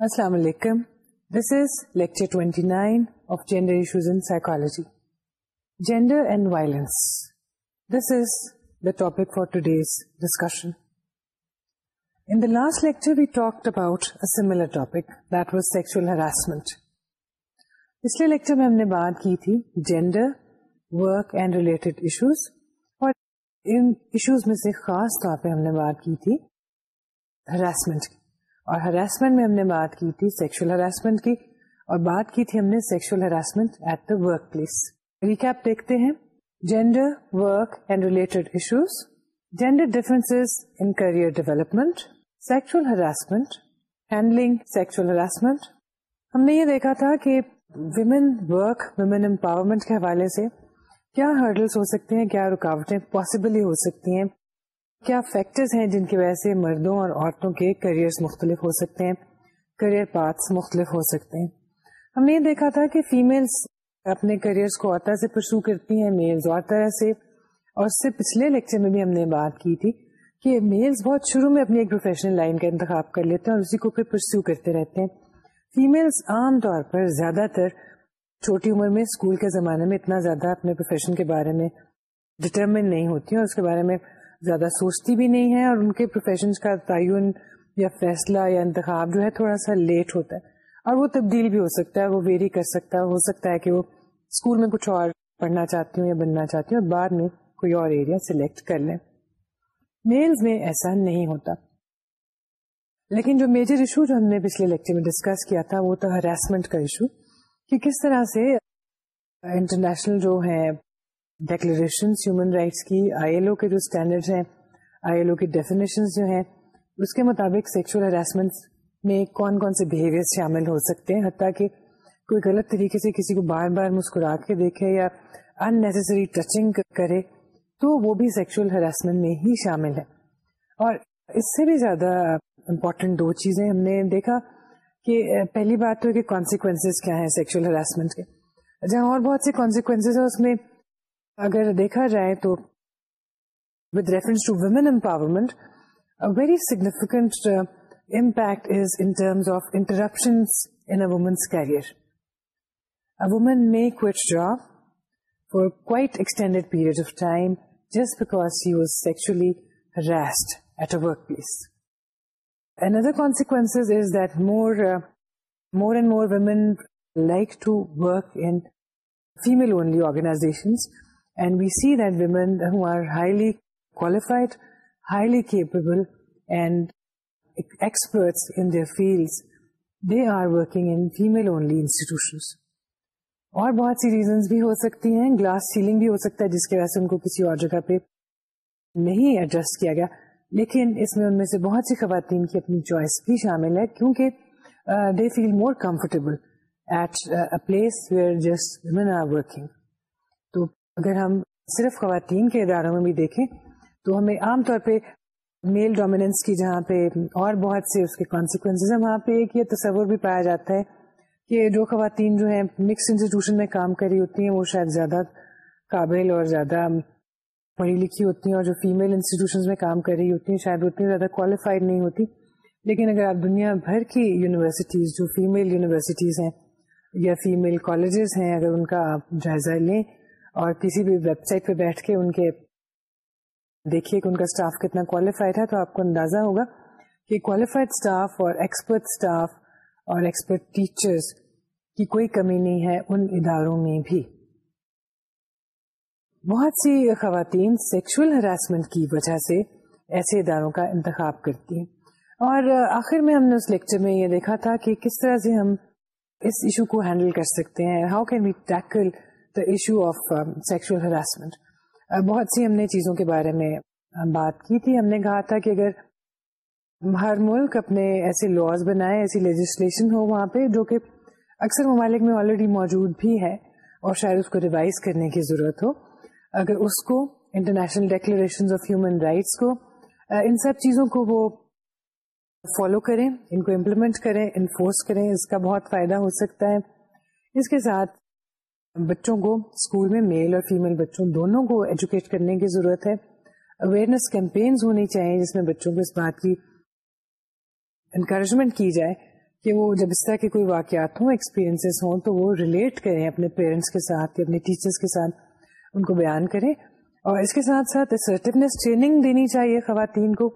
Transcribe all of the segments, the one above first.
السلام علیکم۔ This is lecture twenty nine of gender issues in psychology gender and violence this is the topic for today's discussion in the last lecture we talked about similar topic that was sexual harassment پچھلے lecture میں ہم نے بات کی تھی gender work and related issues اور ان issues میں سے خاص طور پہ ہم نے بات کی تھی ہراسمنٹ کی اور ہراسمنٹ میں ہم نے بات کی تھی سیکشل ہراسمنٹ کی۔ اور بات کی تھی ہم نے sexual harassment at the workplace recap دیکھتے ہیں۔ Gender work and related issues gender difference in career development sexual harassment handling sexual harassment ہم نے یہ دیکھا تھا کہ ویمن ورک ویمن امپاورمنٹ کے حوالے سے کیا ہرڈلس ہو سکتے ہیں، کیا رکاوٹیں پاسبلی ہو سکتی ہیں۔ کیا فیکٹرز ہیں جن کی وجہ سے مردوں اور عورتوں کے کریئرز مختلف ہو سکتے ہیں؟ کریئر پاتھس مختلف ہو سکتے ہیں۔ ہم نے یہ دیکھا تھا کہ فیمیلز اپنے کریئرز کو اور طرح سے پرسو کرتی ہیں میلز اور طرح سے۔ اور اس سے پچھلے لیکچر میں بھی ہم نے بات کی تھی کہ میلز بہت شروع میں اپنی ایک پروفیشنل لائن کا انتخاب کر لیتے ہیں اور اسی کو پھر پرسو کرتے رہتے ہیں۔ فیمیلز عام طور پر زیادہ تر چھوٹی عمر میں اسکول کے زمانے میں اتنا زیادہ اپنے پروفیشن کے بارے میں ڈٹرمن نہیں ہوتی ہیں اور اس کے بارے میں زیادہ سوچتی بھی نہیں ہے اور ان کے پروفیشن کا تعین یا فیصلہ یا انتخاب جو ہے تھوڑا سا لیٹ ہوتا ہے اور وہ تبدیل بھی ہو سکتا ہے، وہ ویری کر سکتا ہے، ہو سکتا ہے کہ وہ اسکول میں کچھ اور پڑھنا چاہتی ہوں یا بننا چاہتی ہوں اور بعد میں کوئی اور ایریا سلیکٹ کر لیں۔ میلز میں ایسا نہیں ہوتا۔ لیکن جو میجر ایشو جو ہم نے پچھلے لیکچر میں ڈسکس کیا تھا، وہ تھا ہراسمنٹ کا ایشو کہ کس طرح سے انٹرنیشنل جو ہے ڈیکلریشن ہیومن رائٹس کی آئی ایل او کے جو اسٹینڈرڈ ہیں آئی ایل او کی ڈیفینیشن جو ہیں اس کے مطابق سیکچل ہراسمنٹ میں کون کون سے بہیویئر شامل ہو سکتے ہیں حتیٰ کہ کوئی غلط طریقے سے کسی کو بار بار مسکرا کے دیکھے یا ان نیسری ٹچنگ کرے تو وہ بھی سیکچل ہراسمنٹ میں ہی شامل ہے اور اس سے بھی زیادہ امپورٹینٹ دو چیزیں ہم نے دیکھا کہ پہلی بات تو کہ کانسیکوینس کیا ہیں سیکچل ہراسمنٹ کے جہاں اور بہت سے کانسیکوینس ہیں اس میں اگر دیکھا جائے تو with reference to women empowerment very significant impact is in terms of interruption in women's career women may quit job for quite extended period of time just because he was sexually harassed at a workplace another consequence is that more uh, more and more women like to work in female only organizations And we see that women who are highly qualified, highly capable, and experts in their fields, they are working in female-only institutions. اور بہت سی reasons بھی ہو سکتی ہیں glass ceiling بھی ہو سکتا ہے جس کی وجہ سے ان کو کسی اور جگہ پہ نہیں ایڈجسٹ کیا گیا لیکن اس میں ان میں سے بہت سی خواتین کی اپنی چوائس بھی شامل ہے کیونکہ they feel more comfortable at place where just women are working اگر ہم صرف خواتین کے اداروں میں بھی دیکھیں، تو ہمیں عام طور پہ میل ڈومیننس کی جہاں پہ اور بہت سے اس کے کانسیکوینس ہیں۔ وہاں پہ ایک یہ تصور بھی پایا جاتا ہے کہ جو خواتین جو ہیں مکس انسٹیٹیوشن میں کام کری ہوتی ہیں، وہ شاید زیادہ قابل اور زیادہ پڑھی لکھی ہوتی ہیں اور جو فیمل انسٹیٹیوشن میں کام کر رہی ہوتی ہیں، شاید اتنی زیادہ کوالیفائڈ نہیں ہوتی۔ لیکن اگر آپ دنیا بھر کی یونیورسٹیز جو فیمل یونیورسٹیز ہیں یا فیمل کالجز ہیں، اگر ان کا آپ جائزہ لیں اور کسی بھی ویب سائٹ پہ بیٹھ کے ان کے دیکھیے کہ ان کا اسٹاف کتنا کوالیفائڈ ہے تو آپ کو اندازہ ہوگا کہ کوالیفائڈ اسٹاف اور ایکسپرٹ اسٹاف اور ایکسپرٹ ٹیچرز کی کوئی کمی نہیں ہے ان اداروں میں بھی۔ بہت سی خواتین سیکشل ہراسمنٹ کی وجہ سے ایسے اداروں کا انتخاب کرتی ہیں۔ اور آخر میں ہم نے اس لیکچر میں یہ دیکھا تھا کہ کس طرح سے ہم اس ایشو کو ہینڈل کر سکتے ہیں۔ How can we tackle the issue of sexual harassment بہت سی ہم نے چیزوں کے بارے میں بات کی تھی۔ ہم نے کہا تھا کہ اگر ہر ملک اپنے ایسے لاز بنائے، ایسی لیجسلیشن ہو وہاں پہ، جو کہ اکثر ممالک میں آلریڈی موجود بھی ہے اور شاید اس کو ریوائز کرنے کی ضرورت ہو، اگر اس کو international declaration of human rights کو ان سب چیزوں کو وہ فالو کریں، ان کو امپلیمنٹ کریں انفورس کریں، اس کا بہت فائدہ ہو سکتا ہے۔ اس کے ساتھ بچوں کو اسکول میں میل اور فیمل بچوں دونوں کو ایجوکیٹ کرنے کی ضرورت ہے. اویئرنیس کیمپینز ہونی چاہیے جس میں بچوں کو اس بات کی انکریجمنٹ کی جائے کہ وہ جب اس طرح کے کوئی واقعات ہوں ایکسپیرینس ہوں، تو وہ ریلیٹ کریں اپنے پیرنٹس کے ساتھ، اپنے ٹیچرس کے ساتھ، ان کو بیان کریں. اور اس کے ساتھ ساتھ اسرٹیونیس ٹریننگ دینی چاہیے خواتین کو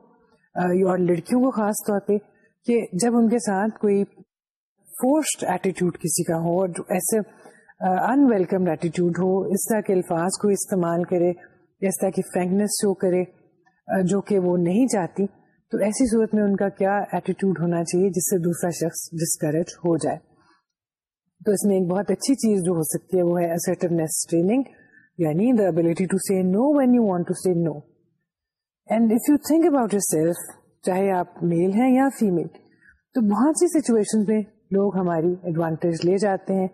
اور لڑکیوں کو خاص طور پہ کہ جب ان کے ساتھ کوئی فورسڈ ایٹیٹیوڈ کسی کا ہو اور ایسے ان ویلکم ایٹیٹیوڈ ہو، اس طرح کے الفاظ کو استعمال کرے، اس طرح کی فرینکنیس شو کرے جو کہ وہ نہیں چاہتی، تو ایسی صورت میں ان کا کیا ایٹیٹیوڈ ہونا چاہیے جس سے دوسرا شخص ڈسکریج ہو جائے؟ تو اس میں ایک بہت اچھی چیز جو ہو سکتی ہے، وہ ہے اسرٹیونیس ٹریننگ یعنی the ability to say no when you want to say no and if you think about yourself چاہے آپ میل ہیں یا فیمل تو بہت سی سچویشن میں لوگ ہماری ایڈوانٹیج لے جاتے ہیں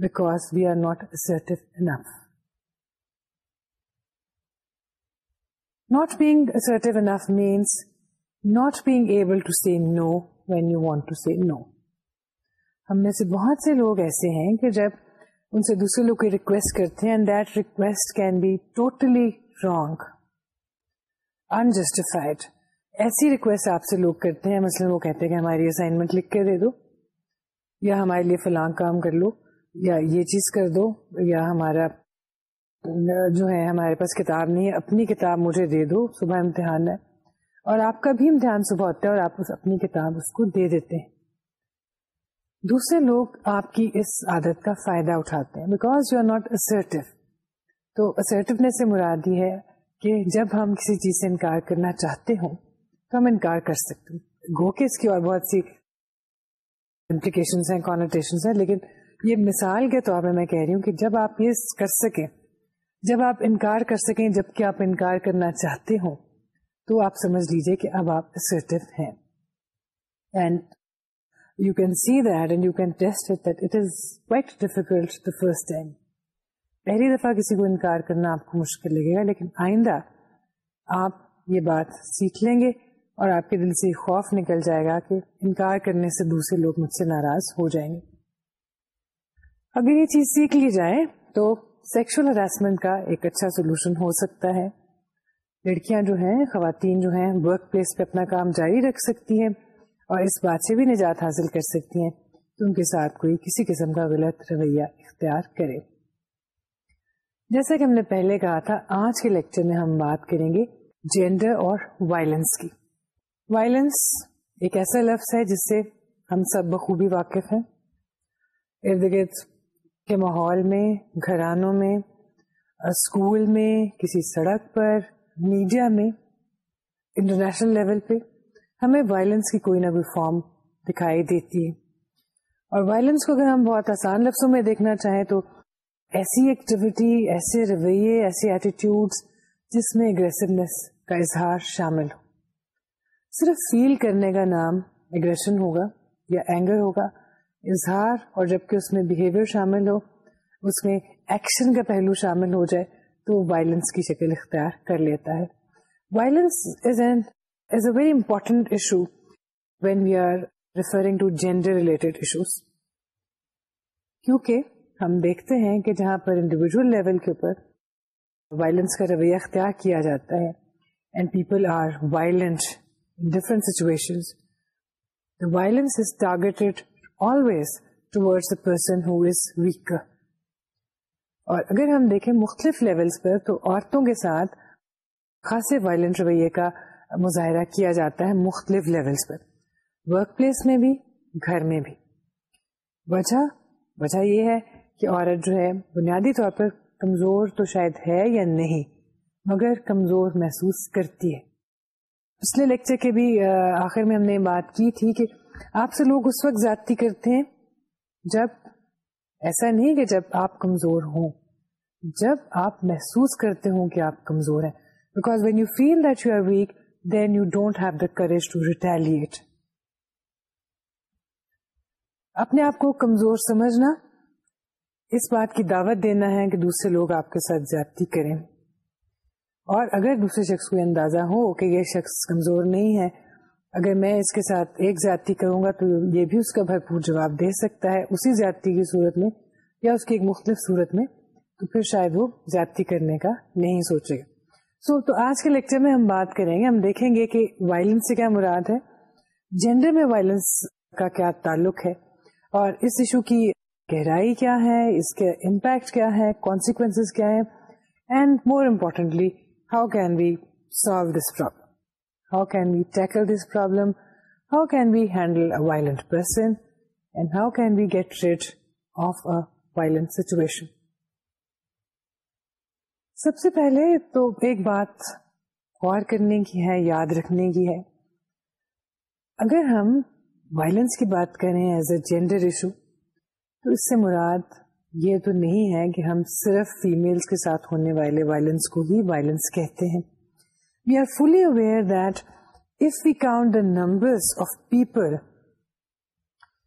because we are not assertive enough not being assertive enough means not being able to say no when you want to say no. ہم میں سے بہت سے لوگ ایسے ہیں کہ جب ان سے دوسرے لوگ کی ریکویسٹ کرتے ہیں that request can be totally wrong unjustified ایسی ریکویسٹ آپ سے لوگ کرتے ہیں، مثلاً وہ کہتے ہیں کہ ہماری اسائنمنٹ لکھ کے دے دو یا ہمارے لیے فلاں کام کر لو۔ یا یہ چیز کر دو، یا ہمارا، جو ہے، ہمارے پاس کتاب نہیں ہے، اپنی کتاب مجھے دے دو، صبح امتحان ہے۔ اور آپ کا بھی امتحان صبح ہوتا ہے اور آپ اپنی کتاب اس کو دے دیتے ہیں۔ دوسرے لوگ آپ کی اس عادت کا فائدہ اٹھاتے ہیں۔ Because you are not assertive تو اسرٹیونیس سے مراد یہ ہے کہ جب ہم کسی چیز سے انکار کرنا چاہتے ہوں، تو ہم انکار کر سکتے ہیں۔ گو کے اس کی اور بہت سی امپلیکیشن ہیں کانوٹیشن ہیں، لیکن یہ مثال کے طور پہ میں کہہ رہی ہوں کہ جب آپ یہ کر سکیں، جب آپ انکار کر سکیں جبکہ آپ انکار کرنا چاہتے ہوں، تو آپ سمجھ لیجیے کہ اب آپ اسرٹیو ہیں۔ And you can see that and you can test it it is quite difficult the first time پہلی دفعہ کسی کو انکار کرنا آپ کو مشکل لگے گا، لیکن آئندہ آپ یہ بات سیکھ لیں گے اور آپ کے دل سے خوف نکل جائے گا کہ انکار کرنے سے دوسرے لوگ مجھ سے ناراض ہو جائیں گے۔ اگر یہ چیز سیکھ لی جائے تو سیکشل ہراسمنٹ کا ایک اچھا سولوشن ہو سکتا ہے۔ لڑکیاں جو ہیں، خواتین جو ہیں ورک پلیس پہ اپنا کام جاری رکھ سکتی ہیں اور اس بات سے بھی نجات حاصل کر سکتی ہیں کہ ان کے ساتھ کوئی کسی قسم کا غلط رویہ اختیار کرے۔ جیسا کہ ہم نے پہلے کہا تھا، آج کے لیکچر میں ہم بات کریں گے جینڈر اور وائلنس کی۔ وائلنس ایک ایسا لفظ ہے جس سے ہم سب بخوبی واقف ہیں۔ ارد گرد کے ماحول میں، گھرانوں میں اسکول میں، کسی سڑک پر، میڈیا میں، انٹرنیشنل لیول پہ ہمیں وائلنس کی کوئی نہ کوئی فارم دکھائی دیتی ہے۔ اور وائلنس کو اگر ہم بہت آسان لفظوں میں دیکھنا چاہیں تو ایسی ایکٹیویٹی ایسے رویے، ایسے ایٹیٹیوڈ جس میں اگریسونیس کا اظہار شامل ہو۔ صرف فیل کرنے کا نام اگریشن ہوگا یا اینگر ہوگا اظہار اور جبکہ اس میں بہیویئر شامل ہو، اس میں ایکشن کا پہلو شامل ہو جائے تو وہ وائلنس کی شکل اختیار کر لیتا ہے۔ Violence is an is a very important issue when we are referring to gender related issues کیونکہ ہم دیکھتے ہیں کہ جہاں پر انڈیویجل لیول کے اوپر وائلنس کا رویہ اختیار کیا جاتا ہے and people are violent different situation violence is targeted always towards the person who is weak اور اگر ہم دیکھیں مختلف لیولس پر تو عورتوں کے ساتھ خاصے وائلنٹ رویے کا مظاہرہ کیا جاتا ہے مختلف لیولس پر۔ ورک پلیس میں بھی، گھر میں بھی۔ وجہ وجہ یہ ہے کہ عورت جو ہے بنیادی طور پر کمزور تو شاید ہے یا نہیں، مگر کمزور محسوس کرتی ہے۔ پچھلے لیکچر کے بھی آخر میں ہم نے بات کی تھی کہ آپ سے لوگ اس وقت زیادتی کرتے ہیں جب ایسا نہیں کہ جب آپ کمزور ہوں، جب آپ محسوس کرتے ہوں کہ آپ کمزور ہیں۔ Because when you feel that you are weak then you don't have the courage to retaliate اپنے آپ کو کمزور سمجھنا، اس بات کی دعوت دینا ہے کہ دوسرے لوگ آپ کے ساتھ زیادتی کریں۔ اور اگر دوسرے شخص کو اندازہ ہو کہ یہ شخص کمزور نہیں ہے اگر میں اس کے ساتھ ایک زیادتی کروں گا تو یہ بھی اس کا بھرپور جواب دے سکتا ہے اسی زیادتی کی صورت میں یا اس کی ایک مختلف صورت میں تو پھر شاید وہ زیادتی کرنے کا نہیں سوچے گا۔ سو so, تو آج کے لیکچر میں ہم بات کریں گے ہم دیکھیں گے کہ وائلنس سے کیا مراد ہے جینڈر میں وائلنس کا کیا تعلق ہے اور اس ایشو کی گہرائی کیا ہے اس کے امپیکٹ کیا ہے کانسیکوینس کیا ہے and more importantly how can we solve this problem how can we tackle this problem how can we handle a violent person and how can we get rid of a violent situation سب سے پہلے تو ایک بات غور کرنے کی ہے، یاد رکھنے کی ہے۔ اگر ہم وائلنس کی بات کریں ایز اے جینڈر ایشو تو اس سے مراد یہ تو نہیں ہے کہ ہم صرف فیمیلس کے ساتھ ہونے والے وائلنس کو ہی وائلنس کہتے ہیں۔ We are fully aware that if we count the number of people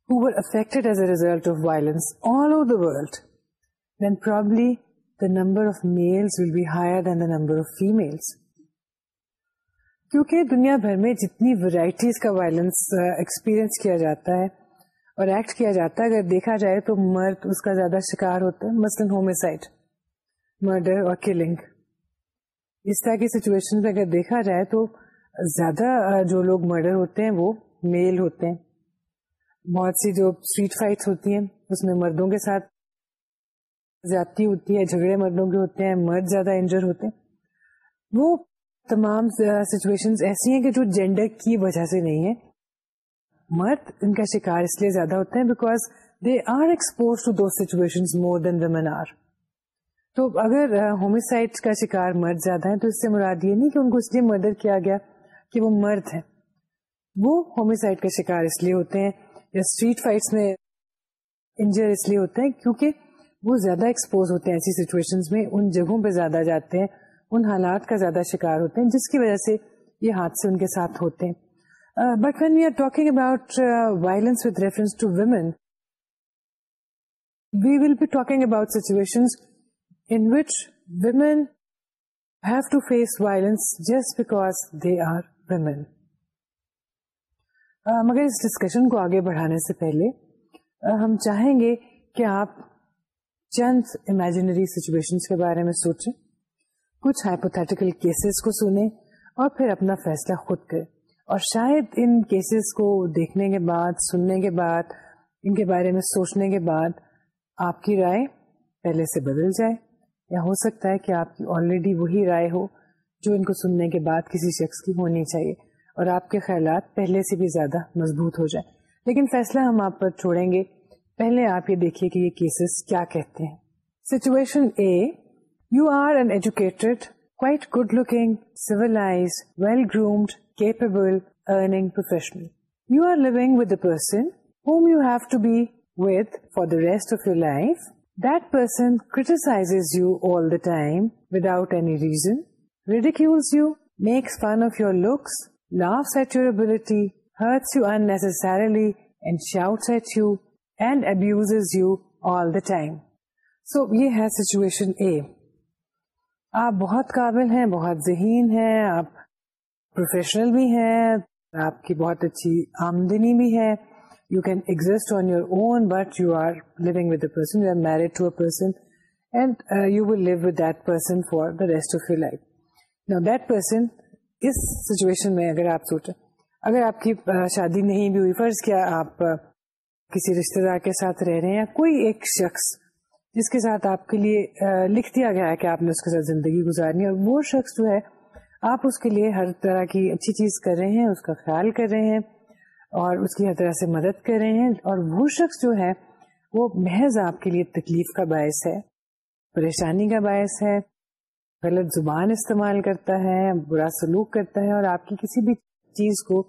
who were affected as a result of violence all over the world, then probably the number of males will be higher than the number of females. کیونکہ دنیا بھر میں جتنی varieties کا violence experience uh, کیا جاتا ہے اور ایکٹ کیا جاتا ہے اگر دیکھا جائے تو مرد اس کا زیادہ شکار ہوتا ہے مثلاً ہومسائڈ مرڈر اور کلنگ اس طرح کی سچویشن اگر دیکھا جائے تو زیادہ جو لوگ مرڈر ہوتے ہیں وہ میل ہوتے ہیں۔ بہت سی جو اسٹریٹ فائٹس ہوتی ہیں، اس میں مردوں کے ساتھ زیادتی ہوتی ہے، جھگڑے مردوں کے ہوتے ہیں، مرد زیادہ انجر ہوتے ہیں۔ وہ تمام سچویشن ایسی ہیں کہ جو جینڈر کی وجہ سے نہیں ہے مرد ان کا شکار اس لیے زیادہ ہوتا ہے because they are exposed to those situation more than women are تو اگر ہومسائڈ کا شکار مرد زیادہ ہے تو اس سے مراد یہ نہیں کہ ان کو اس لیے مردر کیا گیا کہ وہ مرد ہے وہ ہومسائڈ کا شکار اس لیے ہوتے ہیں یا اسٹریٹ فائٹس میں انجر اس لیے ہوتے ہیں کیونکہ وہ زیادہ ایکسپوز ہوتے ہیں ایسی سچویشن میں، ان جگہوں پہ زیادہ جاتے ہیں، ان حالات کا زیادہ شکار ہوتے ہیں، جس کی وجہ سے یہ حادثے ان کے ساتھ ہوتے ہیں۔ But when we are talking about violence with reference to women we will be talking about situation in which women have to face violence just because they are women مگر اس ڈسکشن کو آگے بڑھانے سے پہلے uh, ہم چاہیں گے کہ آپ چند امیجنری سچویشن کے بارے میں سوچیں، کچھ ہائپوتھیٹیکل کیسز کو سنیں اور پھر اپنا فیصلہ خود کریں۔ اور شاید ان کیسز کو دیکھنے کے بعد، سننے کے بعد، ان کے بارے میں سوچنے کے بعد آپ کی رائے پہلے سے بدل جائے۔ یا ہو سکتا ہے کہ آپ کی آلریڈی وہی رائے ہو جو ان کو سننے کے بعد کسی شخص کی ہونی چاہیے اور آپ کے خیالات پہلے سے بھی زیادہ مضبوط ہو جائیں لیکن فیصلہ ہم آپ پر چھوڑیں گے پہلے آپ یہ دیکھیے کہ یہ کیسز کیا کہتے ہیں situation a You are an educated, quite good-looking, civilized, well-groomed, capable, earning professional. You are living with a person whom you have to be with for the rest of your life. That person criticizes you all the time without any reason, ridicules you, makes fun of your looks, laughs at your ability, hurts you unnecessarily, and shouts at you, and abuses you all the time. So, ye hai situation A. آپ بہت قابل ہیں بہت ذہین ہیں آپ professional بھی ہیں آپ کی بہت اچھی آمدنی بھی ہے you can exist on your own but you are living with person you are married to a person and you will live with that person for the rest of your life نا that person اس situation میں اگر آپ سوچیں اگر آپ کی شادی نہیں بھی ہوئی فرض کیا آپ کسی رشتے دار کے ساتھ رہ رہے ہیں یا کوئی ایک شخص جس کے ساتھ آپ کے لیے لکھ دیا گیا ہے کہ آپ نے اس کے ساتھ زندگی گزارنی ہے اور وہ شخص جو ہے آپ اس کے لیے ہر طرح کی اچھی چیز کر رہے ہیں اس کا خیال کر رہے ہیں اور اس کی ہر طرح سے مدد کر رہے ہیں اور وہ شخص جو ہے، وہ محض آپ کے لیے تکلیف کا باعث ہے، پریشانی کا باعث ہے، غلط زبان استعمال کرتا ہے، برا سلوک کرتا ہے اور آپ کی کسی بھی چیز کو،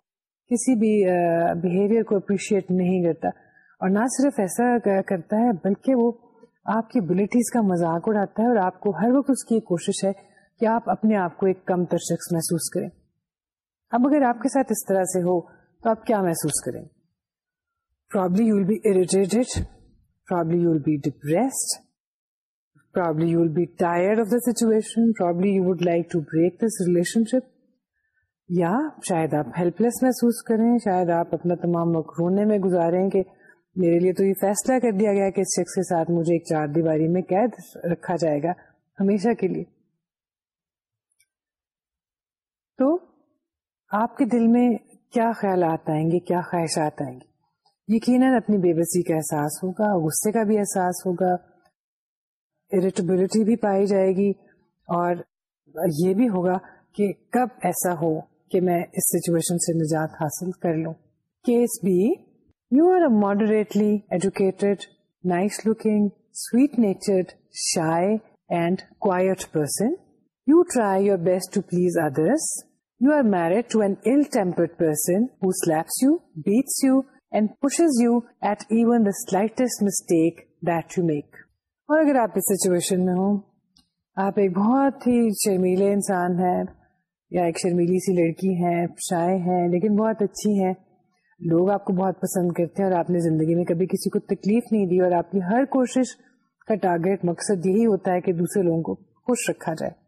کسی بھی بہیویئر کو اپریشیٹ نہیں کرتا۔ اور نہ صرف ایسا کرتا ہے، بلکہ وہ آپ کی ابلیٹیز کا مذاق اڑاتا ہے اور آپ کو ہر وقت اس کی ایک کوشش ہے کہ آپ اپنے آپ کو ایک کم تر شخص محسوس کریں۔ اب اگر آپ کے ساتھ اس طرح سے ہو تو آپ کیا محسوس کریں؟ Probably you will be irritated probably you will be depressed probably you will be tired of the situation probably you would like to break this relationship یا شاید آپ ہیلپ لیس محسوس کریں، شاید آپ اپنا تمام وقت رونے میں گزاریں کہ میرے لیے تو یہ فیصلہ کر دیا گیا کہ اس شخص کے ساتھ مجھے ایک چار دیواری میں قید رکھا جائے گا ہمیشہ کے لیے۔ تو آپ کے دل میں کیا خیالات آئیں گے، کیا خواہشات آئیں گے؟ یقیناً اپنی بے بسی کا احساس ہوگا، غصے کا بھی احساس ہوگا اریٹیبلٹی بھی پائی جائے گی، اور یہ بھی ہوگا کہ کب ایسا ہو کہ میں اس سچویشن سے نجات حاصل کر لوں۔ Case B you are a moderately educated nice looking sweet natured shy and quiet person you try your best to please others you are married to an ill tempered person who slaps you beats you and pushes you at even the slightest mistake that you make اور اگر آپ اس situation میں ہوں آپ ایک بہت ہی شرمیلے انسان ہیں یا ایک شرمیلی سی لڑکی ہے شائع ہے لیکن بہت اچھی ہے لوگ آپ کو بہت پسند کرتے ہیں اور آپ نے زندگی میں کبھی کسی کو تکلیف نہیں دی اور آپ کی ہر کوشش کا ٹارگیٹ مقصد یہی ہوتا ہے کہ دوسرے لوگوں کو خوش رکھا جائے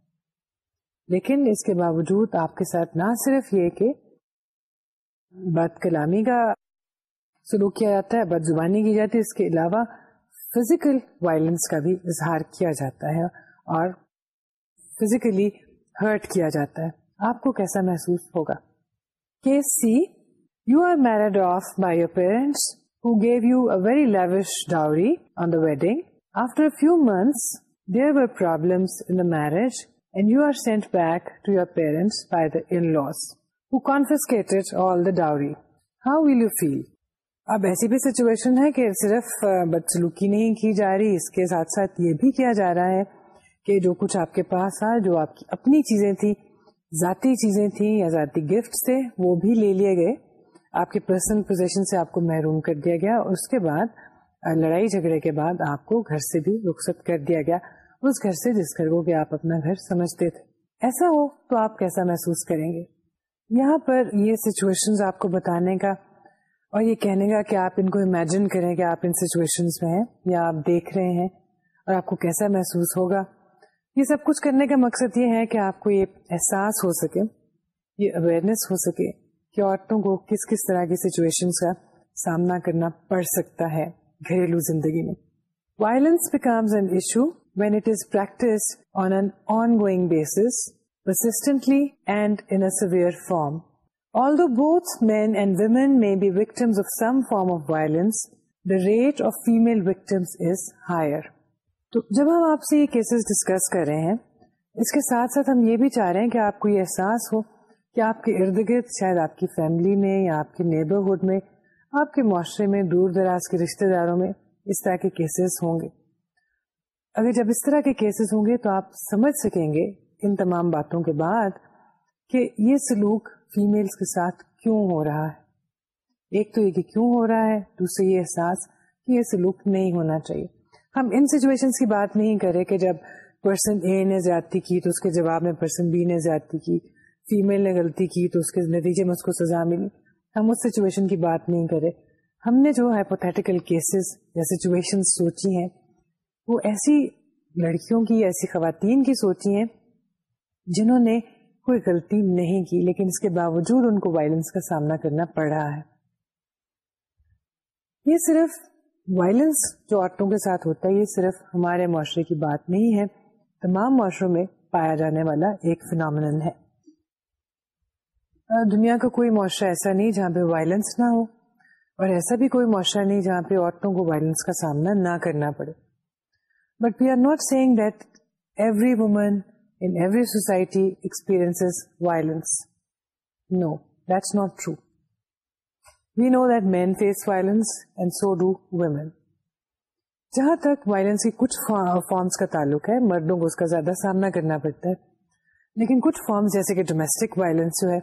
لیکن اس کے باوجود آپ کے ساتھ نہ صرف یہ کہ بد کلامی کا سلوک کیا جاتا ہے، بد زبانی کی جاتی ہے، اس کے علاوہ فزیکل وائلنس کا بھی اظہار کیا جاتا ہے اور فزیکلی ہرٹ کیا جاتا ہے۔ آپ کو کیسا محسوس ہوگا؟ Case C you are married off by your parents who gave you a very lavish dowry on the wedding after few months there were problems in the marriage and you are sent back to your parents by the in laws who confiscated all the dowry how will you feel اب ایسی بھی situation ہے کہ صرف بدسلوکی نہیں کی جا رہی اس کے ساتھ ساتھ یہ بھی کیا جا رہا ہے کہ جو کچھ آپ کے پاس آ جو آپ کی اپنی چیزیں تھیں ذاتی چیزیں تھیں یا ذاتی گفٹ تھے وہ بھی لے لیے گئے آپ کے پرسنل پوزیشن سے آپ کو محروم کر دیا گیا اور اس کے بعد لڑائی جھگڑے کے بعد آپ کو گھر سے بھی رخصت کر دیا گیا اس گھر سے جس گھر کو کہ آپ اپنا گھر سمجھتے تھے۔ ایسا ہو تو آپ کیسا محسوس کریں گے؟ یہاں پر یہ سچویشن آپ کو بتانے کا اور یہ کہنے کا کہ آپ ان کو امیجن کریں کہ آپ ان سچویشن میں ہیں یا آپ دیکھ رہے ہیں اور آپ کو کیسا محسوس ہوگا۔ یہ سب کچھ کرنے کا مقصد یہ ہے کہ آپ کو یہ احساس ہو سکے، یہ اویئرنیس ہو سکے کہ عورتوں کو کس کس طرح کی سچویشن کا سامنا کرنا پڑ سکتا ہے گھریلو زندگی میں۔ Violence becomes an issue when it is practice on an ongoing basis persistently and in severe form although both men and women may be victims of some form of violence the rate of female victims is higher تو جب ہم آپ سے یہ cases discuss کر رہے ہیں اس کے ساتھ ساتھ ہم یہ بھی چاہ رہے ہیں کہ آپ کو یہ احساس ہو کہ آپ کے ارد گرد شاید آپ کی فیملی میں یا آپ کے نیبرہڈ میں آپ کے معاشرے میں دور دراز کے رشتے داروں میں اس طرح کے کیسز ہوں گے اگر جب اس طرح کے کیسز ہوں گے تو آپ سمجھ سکیں گے ان تمام باتوں کے بعد کہ یہ سلوک فیمیلز کے ساتھ کیوں ہو رہا ہے۔ ایک تو یہ کہ کیوں ہو رہا ہے، دوسرے یہ احساس کہ یہ سلوک نہیں ہونا چاہیے۔ ہم ان سچویشن کی بات نہیں کرے کہ جب پرسن اے نے زیادتی کی تو اس کے جواب میں پرسن بی نے زیادتی کی فیمل نے غلطی کی تو اس کے نتیجے میں اس کو سزا ملی۔ ہم اس سچویشن کی بات نہیں کرے۔ ہم نے جو ہائپوتھیٹیکل کیسز یا سچویشن سوچی ہیں وہ ایسی لڑکیوں کی، ایسی خواتین کی سوچی ہیں جنہوں نے کوئی غلطی نہیں کی، لیکن اس کے باوجود ان کو وائلنس کا سامنا کرنا پڑ رہا ہے۔ یہ صرف وائلنس جو عورتوں کے ساتھ ہوتا ہے، یہ صرف ہمارے معاشرے کی بات نہیں ہے، تمام معاشروں میں پایا جانے والا ایک فنامن ہے۔ دنیا کا کوئی معاشرہ ایسا نہیں جہاں پہ وائلنس نہ ہو اور ایسا بھی کوئی معاشرہ نہیں جہاں پہ عورتوں کو وائلنس کا سامنا نہ کرنا پڑے۔ But we are not seeing that every woman in every society experience violence no that's not true we know that men face violence and so do women جہاں تک وائلنس کی کچھ فارمس کا تعلق ہے، مردوں کو اس کا زیادہ سامنا کرنا پڑتا ہے۔ لیکن کچھ فارمس جیسے کہ ڈومیسٹک وائلنس جو ہے،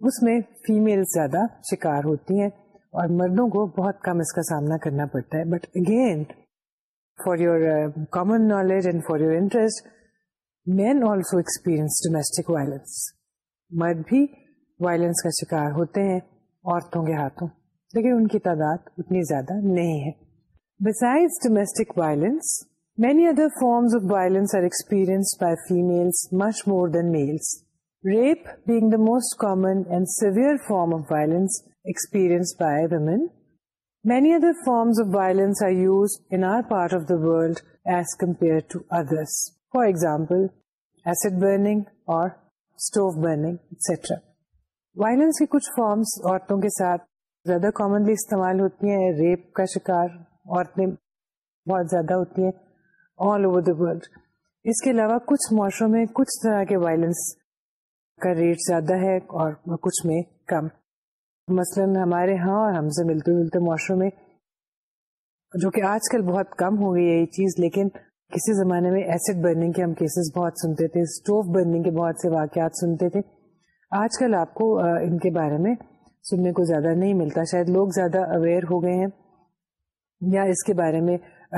اس میں فیمل زیادہ شکار ہوتی ہیں اور مردوں کو بہت کم اس کا سامنا کرنا پڑتا ہے۔ But again for your common knowledge and for your interest men also experience domestic violence مرد بھی وائلنس کا شکار ہوتے ہیں عورتوں کے ہاتھوں لیکن ان کی تعداد اتنی زیادہ نہیں ہے beside domestic violence many other forms of violence are experienced by female much more than males rape being the most common and severe form of violence experienced by women many other forms of violence are use in our part of the world as compare to others for example acid burning اور stove burning etcetera violence کی کچھ forms عورتوں کے ساتھ زیادہ commonly استعمال ہوتی ہیں. ریپ کا شکار عورتیں بہت زیادہ ہوتی ہیں آل اوور دا ورلڈ اس کے علاوہ کچھ معاشروں میں کچھ طرح کے وائلنس کا ریٹ زیادہ ہے اور کچھ میں کم. مثلا ہمارے ہاں اور ہم سے ملتے ملتے معاشروں میں جو کہ آج کل بہت کم ہو گئی ہے یہ چیز، لیکن کسی زمانے میں ایسڈ برننگ کے ہم کیسز بہت سنتے تھے اسٹوو برننگ کے بہت سے واقعات سنتے تھے۔ آج کل آپ کو ان کے بارے میں سننے کو زیادہ نہیں ملتا۔ شاید لوگ زیادہ اویئر ہو گئے ہیں یا اس کے بارے میں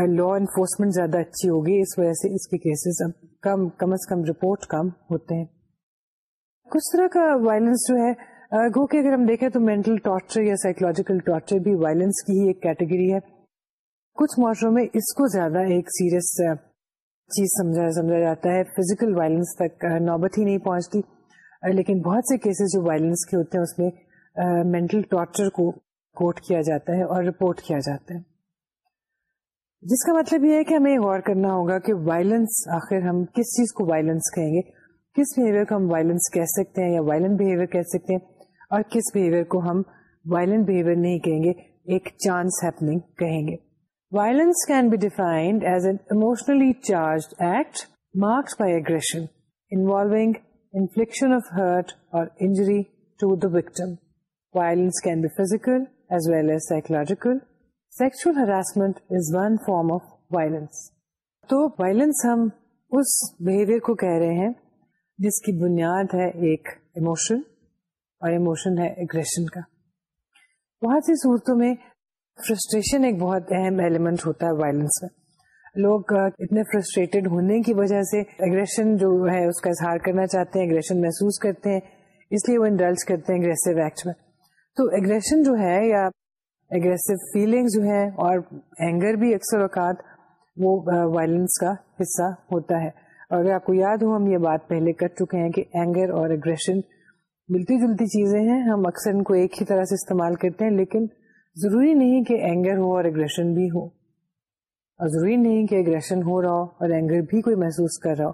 لا انفورسمنٹ زیادہ اچھی ہوگی، اس وجہ سے اس کے کیسز اب کم کم از کم رپورٹ کم ہوتے ہیں۔ کچھ طرح کا وائلنس جو ہے گو کہ اگر ہم دیکھیں تو مینٹل ٹارچر یا سائیکولوجیکل ٹارچر بھی وائلنس کی ہی ایک کیٹیگری ہے۔ کچھ معاشروں میں اس کو زیادہ ایک سیریس چیز سمجھا سمجھا جاتا ہے۔ فزیکل وائلنس تک نوبت ہی نہیں پہنچتی۔ لیکن بہت سے کیسز جو وائلنس کے ہوتے ہیں، اس میں مینٹل ٹارچر کو کوٹ کیا جاتا ہے اور رپورٹ کیا جاتا ہے۔ جس کا مطلب یہ ہے کہ ہمیں غور کرنا ہوگا کہ وائلنس آخر ہم کس چیز کو وائلنس کہیں گے؟ کس بہیویئر کو ہم وائلنس کہہ سکتے ہیں یا وائلنٹ بہیویئر کہہ سکتے ہیں؟ اور کس بہیویئر کو ہم وائلنٹ بہیویئر نہیں کہیں گے، ایک چانس ہیپنگ کہیں گے۔ Violence can be defined as an emotionally charge act marks by aggression involving infliction of hurt or injury to the victim violence can be physical as well as psychological sexual harassment is one form of violence تو violence ہم اس behaviour کو کہہ رہے ہیں جس کی بنیاد ہے ایک ایموشن اور ایموشن ہے اگریشن کا۔ بہت سی صورتوں میں فرسٹریشن ایک بہت اہم ایلیمنٹ ہوتا ہے وائلنس میں۔ لوگ اتنے فرسٹریٹڈ ہونے کی وجہ سے اگریشن جو ہے اس کا اظہار کرنا چاہتے ہیں اگریشن محسوس کرتے ہیں، اس لیے وہ انڈلج کرتے ہیں اگریسو ایکٹ میں۔ تو اگریشن جو ہے یا اگریسو فیلنگ جو ہے اور اینگر بھی اکثر اوقات وہ وائلنس کا حصہ ہوتا ہے۔ اور اگر آپ کو یاد ہو، ہم یہ بات پہلے کر چکے ہیں کہ اینگر اور اگریشن ملتی جلتی چیزیں ہیں، ہم اکثر ان کو ایک ہی طرح سے استعمال کرتے ہیں، لیکن ضروری نہیں کہ اینگر ہو اور اگریشن بھی ہو۔ اور ضروری نہیں کہ اگریشن ہو رہا ہو اور اینگر بھی کوئی محسوس کر رہا ہو۔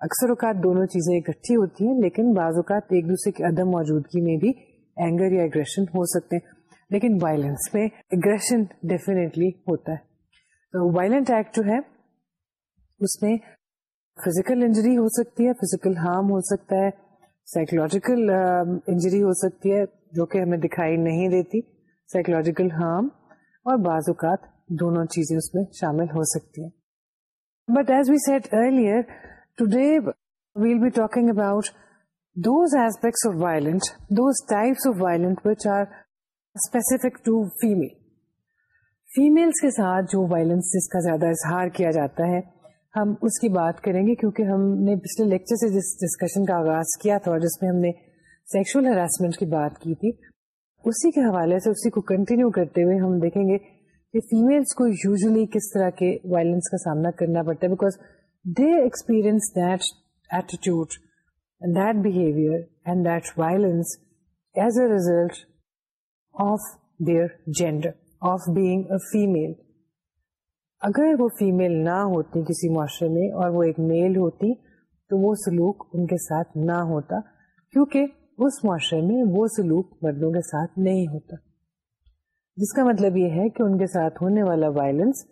اکثر اوقات دونوں چیزیں اکٹھی ہوتی ہیں، لیکن بعض اوقات ایک دوسرے کی عدم موجودگی میں بھی اینگر یا اگریشن ہو سکتے ہیں۔ لیکن وائلنس میں اگریشن ڈیفینیٹلی ہوتا ہے۔ تو وائلنٹ ایکٹ جو ہے، اس میں فزیکل انجری ہو سکتی ہے فزیکل ہارم ہو سکتا ہے۔ سائیکولوجیکل انجری um, ہو سکتی ہے جو کہ ہمیں دکھائی نہیں دیتی سائیکولوجیکل ہارم اور بعض اوقات دونوں چیزیں اس میں شامل ہو سکتی ہیں۔ But as we said earlier today we'll be talking about those aspects of violent those types of violent which are specific to female females کے ساتھ جو وائلنس جس کا زیادہ اظہار کیا جاتا ہے ہم اس کی بات کریں گے کیونکہ ہم نے پچھلے لیکچر سے جس ڈسکشن کا آغاز کیا تھا اور جس میں ہم نے سیکشل ہراسمنٹ کی بات کی تھی، اسی کے حوالے سے اسی کو کنٹینیو کرتے ہوئے ہم دیکھیں گے کہ فیملس کو یوزلی کس طرح کے وائلنس کا سامنا کرنا پڑتا ہے because they experience that attitude that behaviour and that violence as a result of their gender of being a female اگر وہ فیمل نہ ہوتی کسی معاشرے میں اور وہ ایک میل ہوتی، تو وہ سلوک ان کے ساتھ نہ ہوتا، کیونکہ اس معاشرے میں وہ سلوک مردوں کے ساتھ نہیں ہوتا۔ جس کا مطلب یہ ہے کہ ان کے ساتھ ہونے والا وائلنس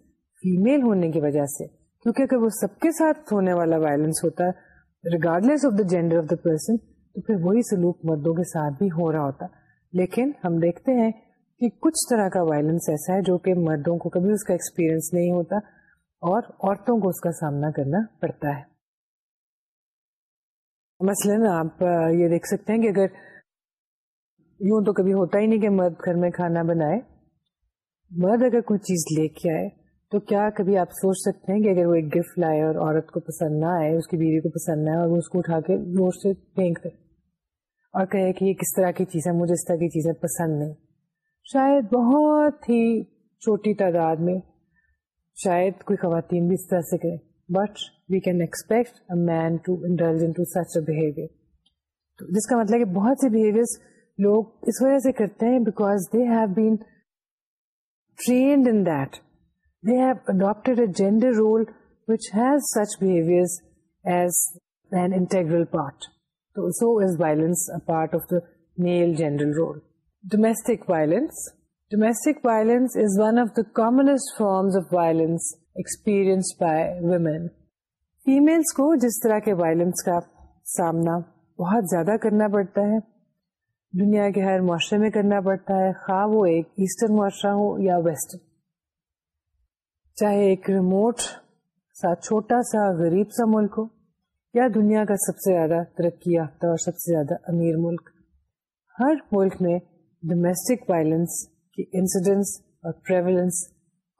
فیمل ہونے کی وجہ سے، کیونکہ اگر وہ سب کے ساتھ ہونے والا وائلنس ہوتا ہے regardless of the gender of the person تو پھر وہی سلوک مردوں کے ساتھ بھی ہو رہا ہوتا۔ لیکن ہم دیکھتے ہیں کہ کچھ طرح کا وائلنس ایسا ہے جو کہ مردوں کو کبھی اس کا ایکسپیرئنس نہیں ہوتا اور عورتوں کو اس کا سامنا کرنا پڑتا ہے۔ مثلاً آپ یہ دیکھ سکتے ہیں کہ اگر یوں تو کبھی ہوتا ہی نہیں کہ مرد گھر میں کھانا بنائے، مرد اگر کوئی چیز لے کے آئے تو کیا کبھی آپ سوچ سکتے ہیں کہ اگر وہ ایک گفٹ لائے اور عورت کو پسند نہ آئے، اس کی بیوی کو پسند نہ آئے اور وہ اس کو اٹھا کے زور سے پھینک دے اور کہے کہ یہ کس طرح کی چیز ہے، مجھے اس طرح کی چیزیں پسند نہیں۔ شاید بہت ہی چھوٹی تعداد میں شاید کوئی خواتین بھی اس طرح سے کریں۔ But we can expect a man to indulge in such a behaviour جس کا مطلب کہ بہت سے بہیویئر لوگ اس وجہ سے کرتے ہیں because they have been trained in that they have adopted a gender role which has such behaviour as an integral part تو so is violence a part of the male gender role domestic violence. Domestic violence is one of the commonest forms of violence experienced by women. Females کو جس طرح کے violence کا سامنا بہت زیادہ کرنا پڑتا ہے، دنیا کے ہر معاشرے میں کرنا پڑتا ہے، خواہ وہ ایک ایسٹرن معاشرہ ہو یا ویسٹرن چاہے ایک ریموٹ سا چھوٹا سا غریب سا ملک ہو، یا دنیا کا سب سے زیادہ ترقی یافتہ اور سب سے زیادہ امیر ملک ہر ملک میں ڈومیسٹک وائلنس کی انسیڈنس اور پریولنس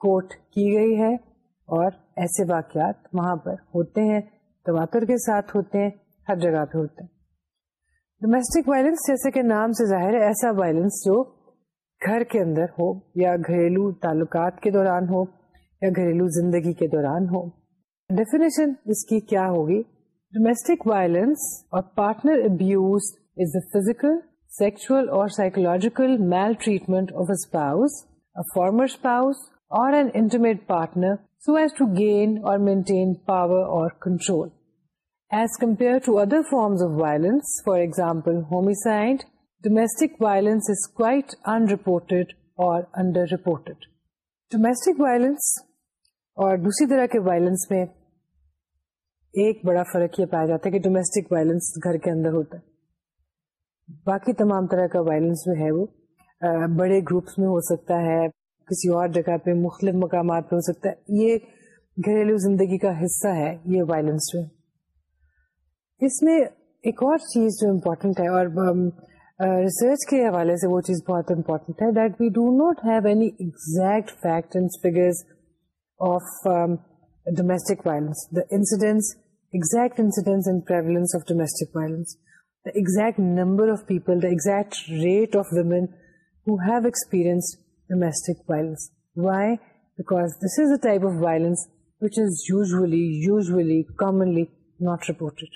کوٹ کی گئی ہے اور ایسے واقعات وہاں پر ہوتے ہیں، تواتر کے ساتھ ہوتے ہیں، ہر جگہ پہ ہوتے ہیں۔ ڈومیسٹک وائلنس جیسے کہ نام سے ظاہر ہے، ایسا وائلنس جو گھر کے اندر ہو یا گھریلو تعلقات کے دوران ہو یا گھریلو زندگی کے دوران ہو۔ ڈیفینیشن اس کی کیا ہوگی؟ ڈومیسٹک وائلنس اور partner abuse is the physical sexual اور psychological maltreatment of a spouse former spouse اور an intimate partner so as to gain اور مینٹین پاور اور control as compare to other forms of violence for example homicide domestic violence is quite unreported اور underreported domestic violence اور دوسری طرح کے violence میں ایک بڑا فرق یہ پایا جاتا ہے کہ ڈومیسٹک وائلنس گھر کے اندر ہوتا ہے۔ باقی تمام طرح کا وائلنس جو ہے وہ بڑے گروپس میں ہو سکتا ہے، کسی اور جگہ پہ مختلف مقامات پہ ہو سکتا ہے۔ یہ گھریلو زندگی کا حصہ ہے، یہ وائلنس جو ہے۔ اس میں ایک اور چیز جو امپورٹنٹ ہے اور ریسرچ کے حوالے سے وہ چیز بہت امپورٹنٹ ہے that we do not have any exact fact and figures of domestic violence the incidence exact incidence and prevalence of domestic violence, the exact number of people, the exact rate of women who have experienced domestic violence. Why? Because this is a type of violence which is usually, commonly not reported.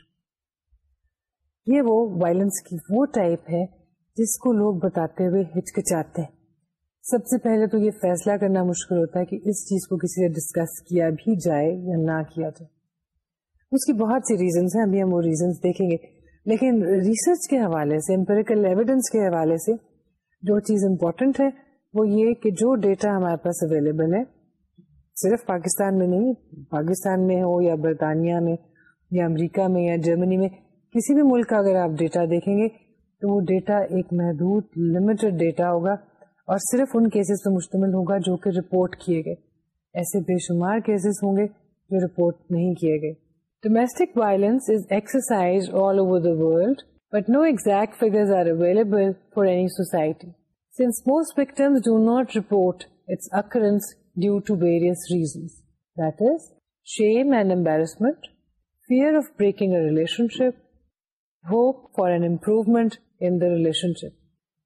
یہ وہ violence کی وہ type ہے جس کو لوگ بتاتے ہوئے ہچکچاتے ہیں سب سے پہلے تو یہ فیصلہ کرنا مشکل ہوتا ہے کہ اس چیز کو کسی سے ڈسکس کیا بھی جائے یا نہ کیا جائے اس کی بہت سی ریزنس ہیں ابھی ہم وہ ریزنس دیکھیں گے لیکن ریسرچ کے حوالے سے امپیریکل ایویڈینس کے حوالے سے جو چیز امپورٹنٹ ہے، وہ یہ کہ جو ڈیٹا ہمارے پاس اویلیبل ہے، صرف پاکستان میں نہیں، پاکستان میں ہو یا برطانیہ میں یا امریکہ میں یا جرمنی میں، کسی بھی ملک کا اگر آپ ڈیٹا دیکھیں گے، تو وہ ڈیٹا ایک محدود لمیٹڈ ڈیٹا ہوگا اور صرف ان کیسز پہ مشتمل ہوگا جو کہ رپورٹ کیے گئے. ایسے بے شمار کیسز ہوں گے جو رپورٹ نہیں کیے گئے. Domestic violence is exercised all over the world, but no exact figures are available for any society, since most victims do not report its occurrence due to various reasons. That is, shame and embarrassment, fear of breaking a relationship, hope for an improvement in the relationship.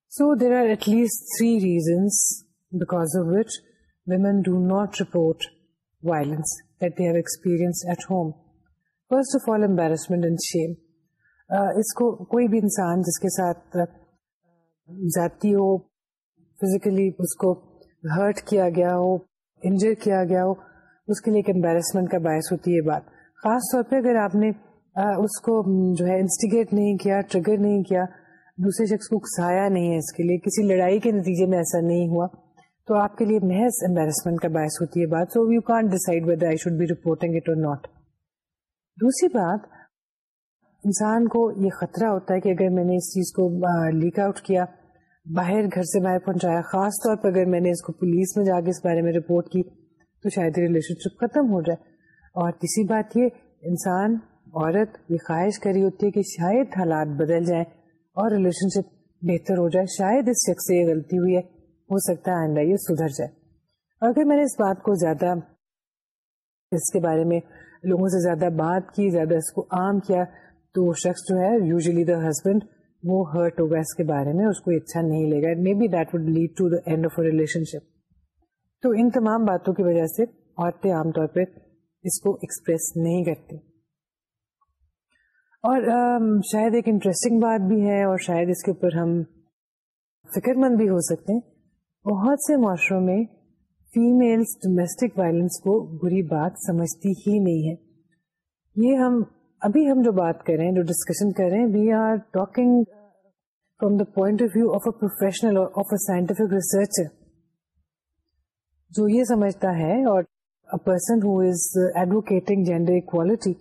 So there are at least 3 reasons because of which women do not report violence that they have experienced at home. First of all embarrassment and shame اس کو کوئی بھی انسان جس کے ساتھ ذاتی ہو physically اس کو ہرٹ کیا گیا ہو انجر کیا گیا ہو، اس کے لیے ایک امبیرسمنٹ کا باعث ہوتی ہے بات. خاص طور پہ اگر آپ نے اس کو جو ہے انسٹیگیٹ نہیں کیا ٹریگر نہیں کیا، دوسرے شخص کو اکسایا نہیں ہے اس کے لیے، کسی لڑائی کے نتیجے میں ایسا نہیں ہوا، تو آپ کے لیے محض امبیرسمنٹ کا باعث ہوتی ہے بات. So you can't decide whether I should be reporting it or not دوسری بات، انسان کو یہ خطرہ ہوتا ہے کہ اگر میں نے اس چیز کو لیک آؤٹ کیا، باہر گھر سے باہر پہنچایا، خاص طور پر اگر میں نے اس کو پولیس میں جا کے اس بارے میں رپورٹ کی، تو شاید ریلیشن شپ ختم ہو جائے۔ اور تیسری بات یہ، انسان، عورت یہ خواہش کری ہوتی ہے کہ شاید حالات بدل جائیں اور ریلیشن شپ بہتر ہو جائے۔ شاید اس شخص سے یہ غلطی ہوئی ہے، ہو سکتا ہے آئندہ یہ سدھر جائے۔ اور اگر میں نے اس بات کو زیادہ اس کے بارے میں لوگوں سے زیادہ بات کی، زیادہ اس کو عام کیا، تو وہ شخص جو ہے یوزلی دا ہسبینڈ وہ ہرٹ ہوگا اس کے بارے میں، اس کو اچھا نہیں لے گا maybe that would lead to the end of relationship تو ان تمام باتوں کی وجہ سے عورتیں عام طور پہ اس کو ایکسپریس نہیں کرتی. اور شاید ایک انٹرسٹنگ بات بھی ہے، اور شاید اس کے اوپر ہم فکر مند بھی ہو سکتے ہیں. بہت سے معاشروں میں فیمیلس ڈومیسٹک وائلنس کو بری بات سمجھتی ہی نہیں ہے۔ یہ ہم، ابھی ہم جو بات کر رہے ہیں، جو ڈسکشن کر رہے ہیں we are talking from the point of view of a professional or of a scientific researcher جو یہ سمجھتا ہے اور person who is advocating gender equality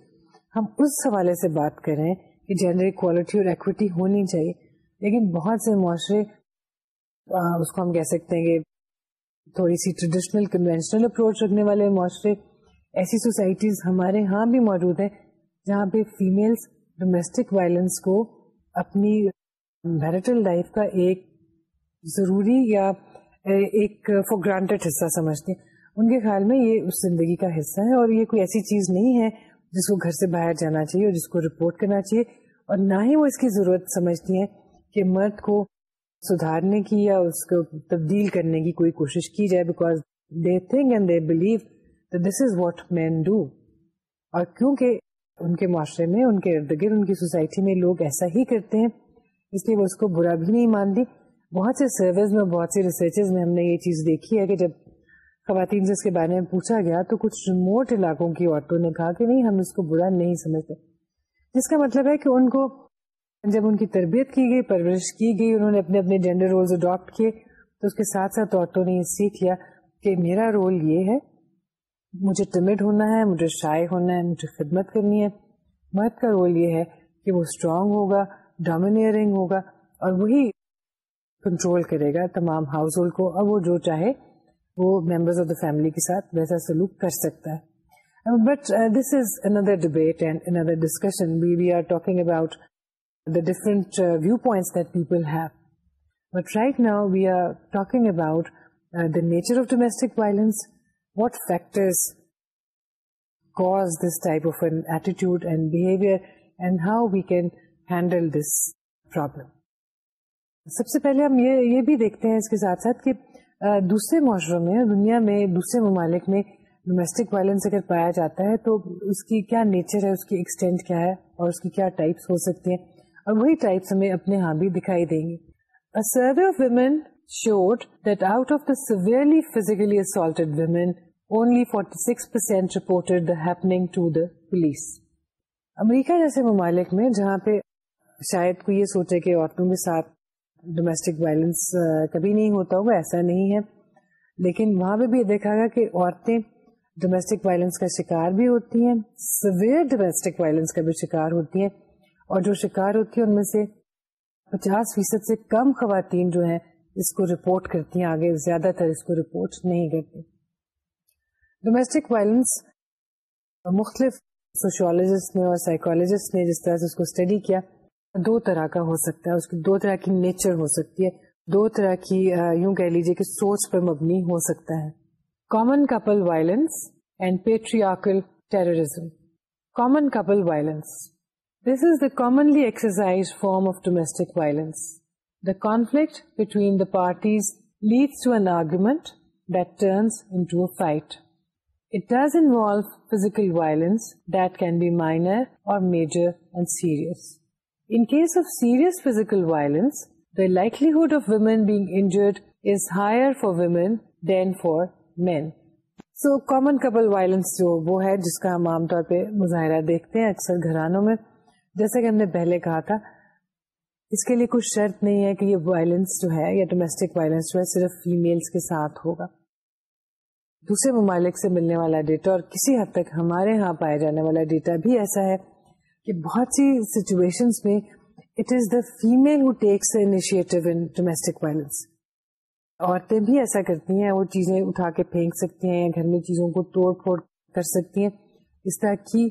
ہم اس حوالے سے بات کریں کہ جینڈر اکوالٹی اور ایکوٹی ہونی چاہیے۔ لیکن بہت سے معاشرے اس کو ہم کہہ سکتے ہیں کہ تھوڑی سی ٹریڈیشنل کنوینشنل اپروچ رکھنے والے معاشرے۔ ایسی سوسائٹیز ہمارے ہاں بھی موجود ہیں جہاں پہ فیمیلس ڈومیسٹک وائلنس کو اپنی میرٹل لائف کا ایک ضروری یا ایک فور گرانٹیڈ حصہ سمجھتے ہیں۔ ان کے خیال میں یہ اس زندگی کا حصہ ہے اور یہ کوئی ایسی چیز نہیں ہے جس کو گھر سے باہر جانا چاہیے اور جس کو رپورٹ کرنا چاہیے اور نہ ہی وہ اس کی ضرورت سمجھتی ہیں کہ مرد کو سدھارنے کی یا اس کو تبدیل کرنے کی کوئی کوشش کی جائے because they think and they believe this is what men do اور کیونکہ ان کے معاشرے میں، ان کے ارد گرد، ان کی سوسائٹی میں لوگ ایسا ہی کرتے ہیں، اس لیے وہ اس کو برا بھی نہیں مانتی بہت سے سروس میں، بہت سی ریسرچز میں ہم نے یہ چیز دیکھی ہے کہ جب خواتین سے اس کے بارے میں پوچھا گیا تو کچھ ریموٹ علاقوں کی عورتوں نے کہا کہ نہیں، ہم اس کو برا نہیں سمجھتے۔ جس کا مطلب ہے کہ ان کو جب ان کی تربیت کی گئی، پرورش کی گئی، انہوں نے اپنے اپنے جینڈر رولز اڈاپٹ کیے، تو اس کے ساتھ ساتھ عورتوں نے یہ سیکھ لیا کہ میرا رول یہ ہے، مجھے ٹمٹ ہونا ہے، مجھے شائع ہونا ہے، مجھے خدمت کرنی ہے۔ مرد کا رول یہ ہے کہ وہ اسٹرانگ ہوگا ڈومینئرنگ ہوگا اور وہی کنٹرول کرے گا تمام ہاؤس ہولڈ کو، اور وہ جو چاہے، وہ ممبرز آف دا فیملی کے ساتھ ویسا سلوک کر سکتا ہے۔ But this is under debate and under discussion we we are talking about the different view points that people have but right now we are talking about the nature of domestic violence what factors cause this type of an attitude and behavior and how we can handle this problem. سب سے پہلے ہم یہ یہ بھی دیکھتے ہیں اس کے ساتھ ساتھ کہ دوسرے معاشروں میں دنیا میں دوسرے ممالک میں ڈومیسٹک وائلنس اگر پایا جاتا ہے تو اس کی کیا نیچر ہے اس کی ایکسٹینٹ کیا ہے اور اس کی کیا ٹائپس ہو سکتی ہیں اور وہی ٹائپس ہمیں اپنے ہاں بھی دکھائی دیں گے۔ Survey of women showed that out of the severely physically assaulted women only forty six percent reported the happening to the police امریکہ جیسے ممالک میں جہاں پہ شاید کوئی یہ سوچے کہ عورتوں کے ساتھ ڈومیسٹک وائلنس کبھی نہیں ہوتا ہوگا، ایسا نہیں ہے۔ لیکن وہاں پہ بھی دیکھا گا کہ عورتیں ڈومیسٹک وائلنس کا شکار بھی ہوتی ہیں سویئر ڈومیسٹک وائلنس کا بھی شکار ہوتی ہیں۔ اور جو شکار ہوتی ہیں ان میں سے پچاس فیصد سے کم خواتین جو ہیں اس کو رپورٹ کرتی ہیں، آگے زیادہ تر اس کو رپورٹ نہیں کرتی۔ ڈومیسٹک وائلنس مختلف سوشولوجسٹ نے اور سائیکولوجسٹ نے جس طرح سے اس کو اسٹڈی کیا، دو طرح کا ہو سکتا ہے۔ اس کی دو طرح کی نیچر ہو سکتی ہے، دو طرح کی یوں کہہ لیجیے کہ سوچ پر مبنی ہو سکتا ہے۔ Common couple violence and patriarchal terrorism common couple violence this is the commonly exercise form of domestic violence the conflict between the parties leads to an argument that turns into a fight It does involve physical violence that can be minor or major and serious. In case of serious physical violence, the likelihood of women being injured is higher for women than for men. So common couple violence جو وہ ہے جس کا ہم عام طور پہ مظاہرہ دیکھتے ہیں اکثر گھرانوں میں جیسا کہ ہم نے پہلے کہا تھا، اس کے لیے کچھ شرط نہیں ہے کہ یہ وائلنس جو ہے یا ڈومیسٹک وائلنس جو ہے صرف فیمیلس کے ساتھ ہوگا۔ دوسرے ممالک سے ملنے والا ڈیٹا اور کسی حد تک ہمارے ہاں پایا جانے والا ڈیٹا بھی ایسا ہے کہ بہت سی سچویشن میں it is the female who takes initiative in domestic violence عورتیں بھی ایسا کرتی ہیں، وہ چیزیں اٹھا کے پھینک سکتی ہیں یا گھر میں چیزوں کو توڑ پھوڑ کر سکتی ہیں۔ اس طرح کی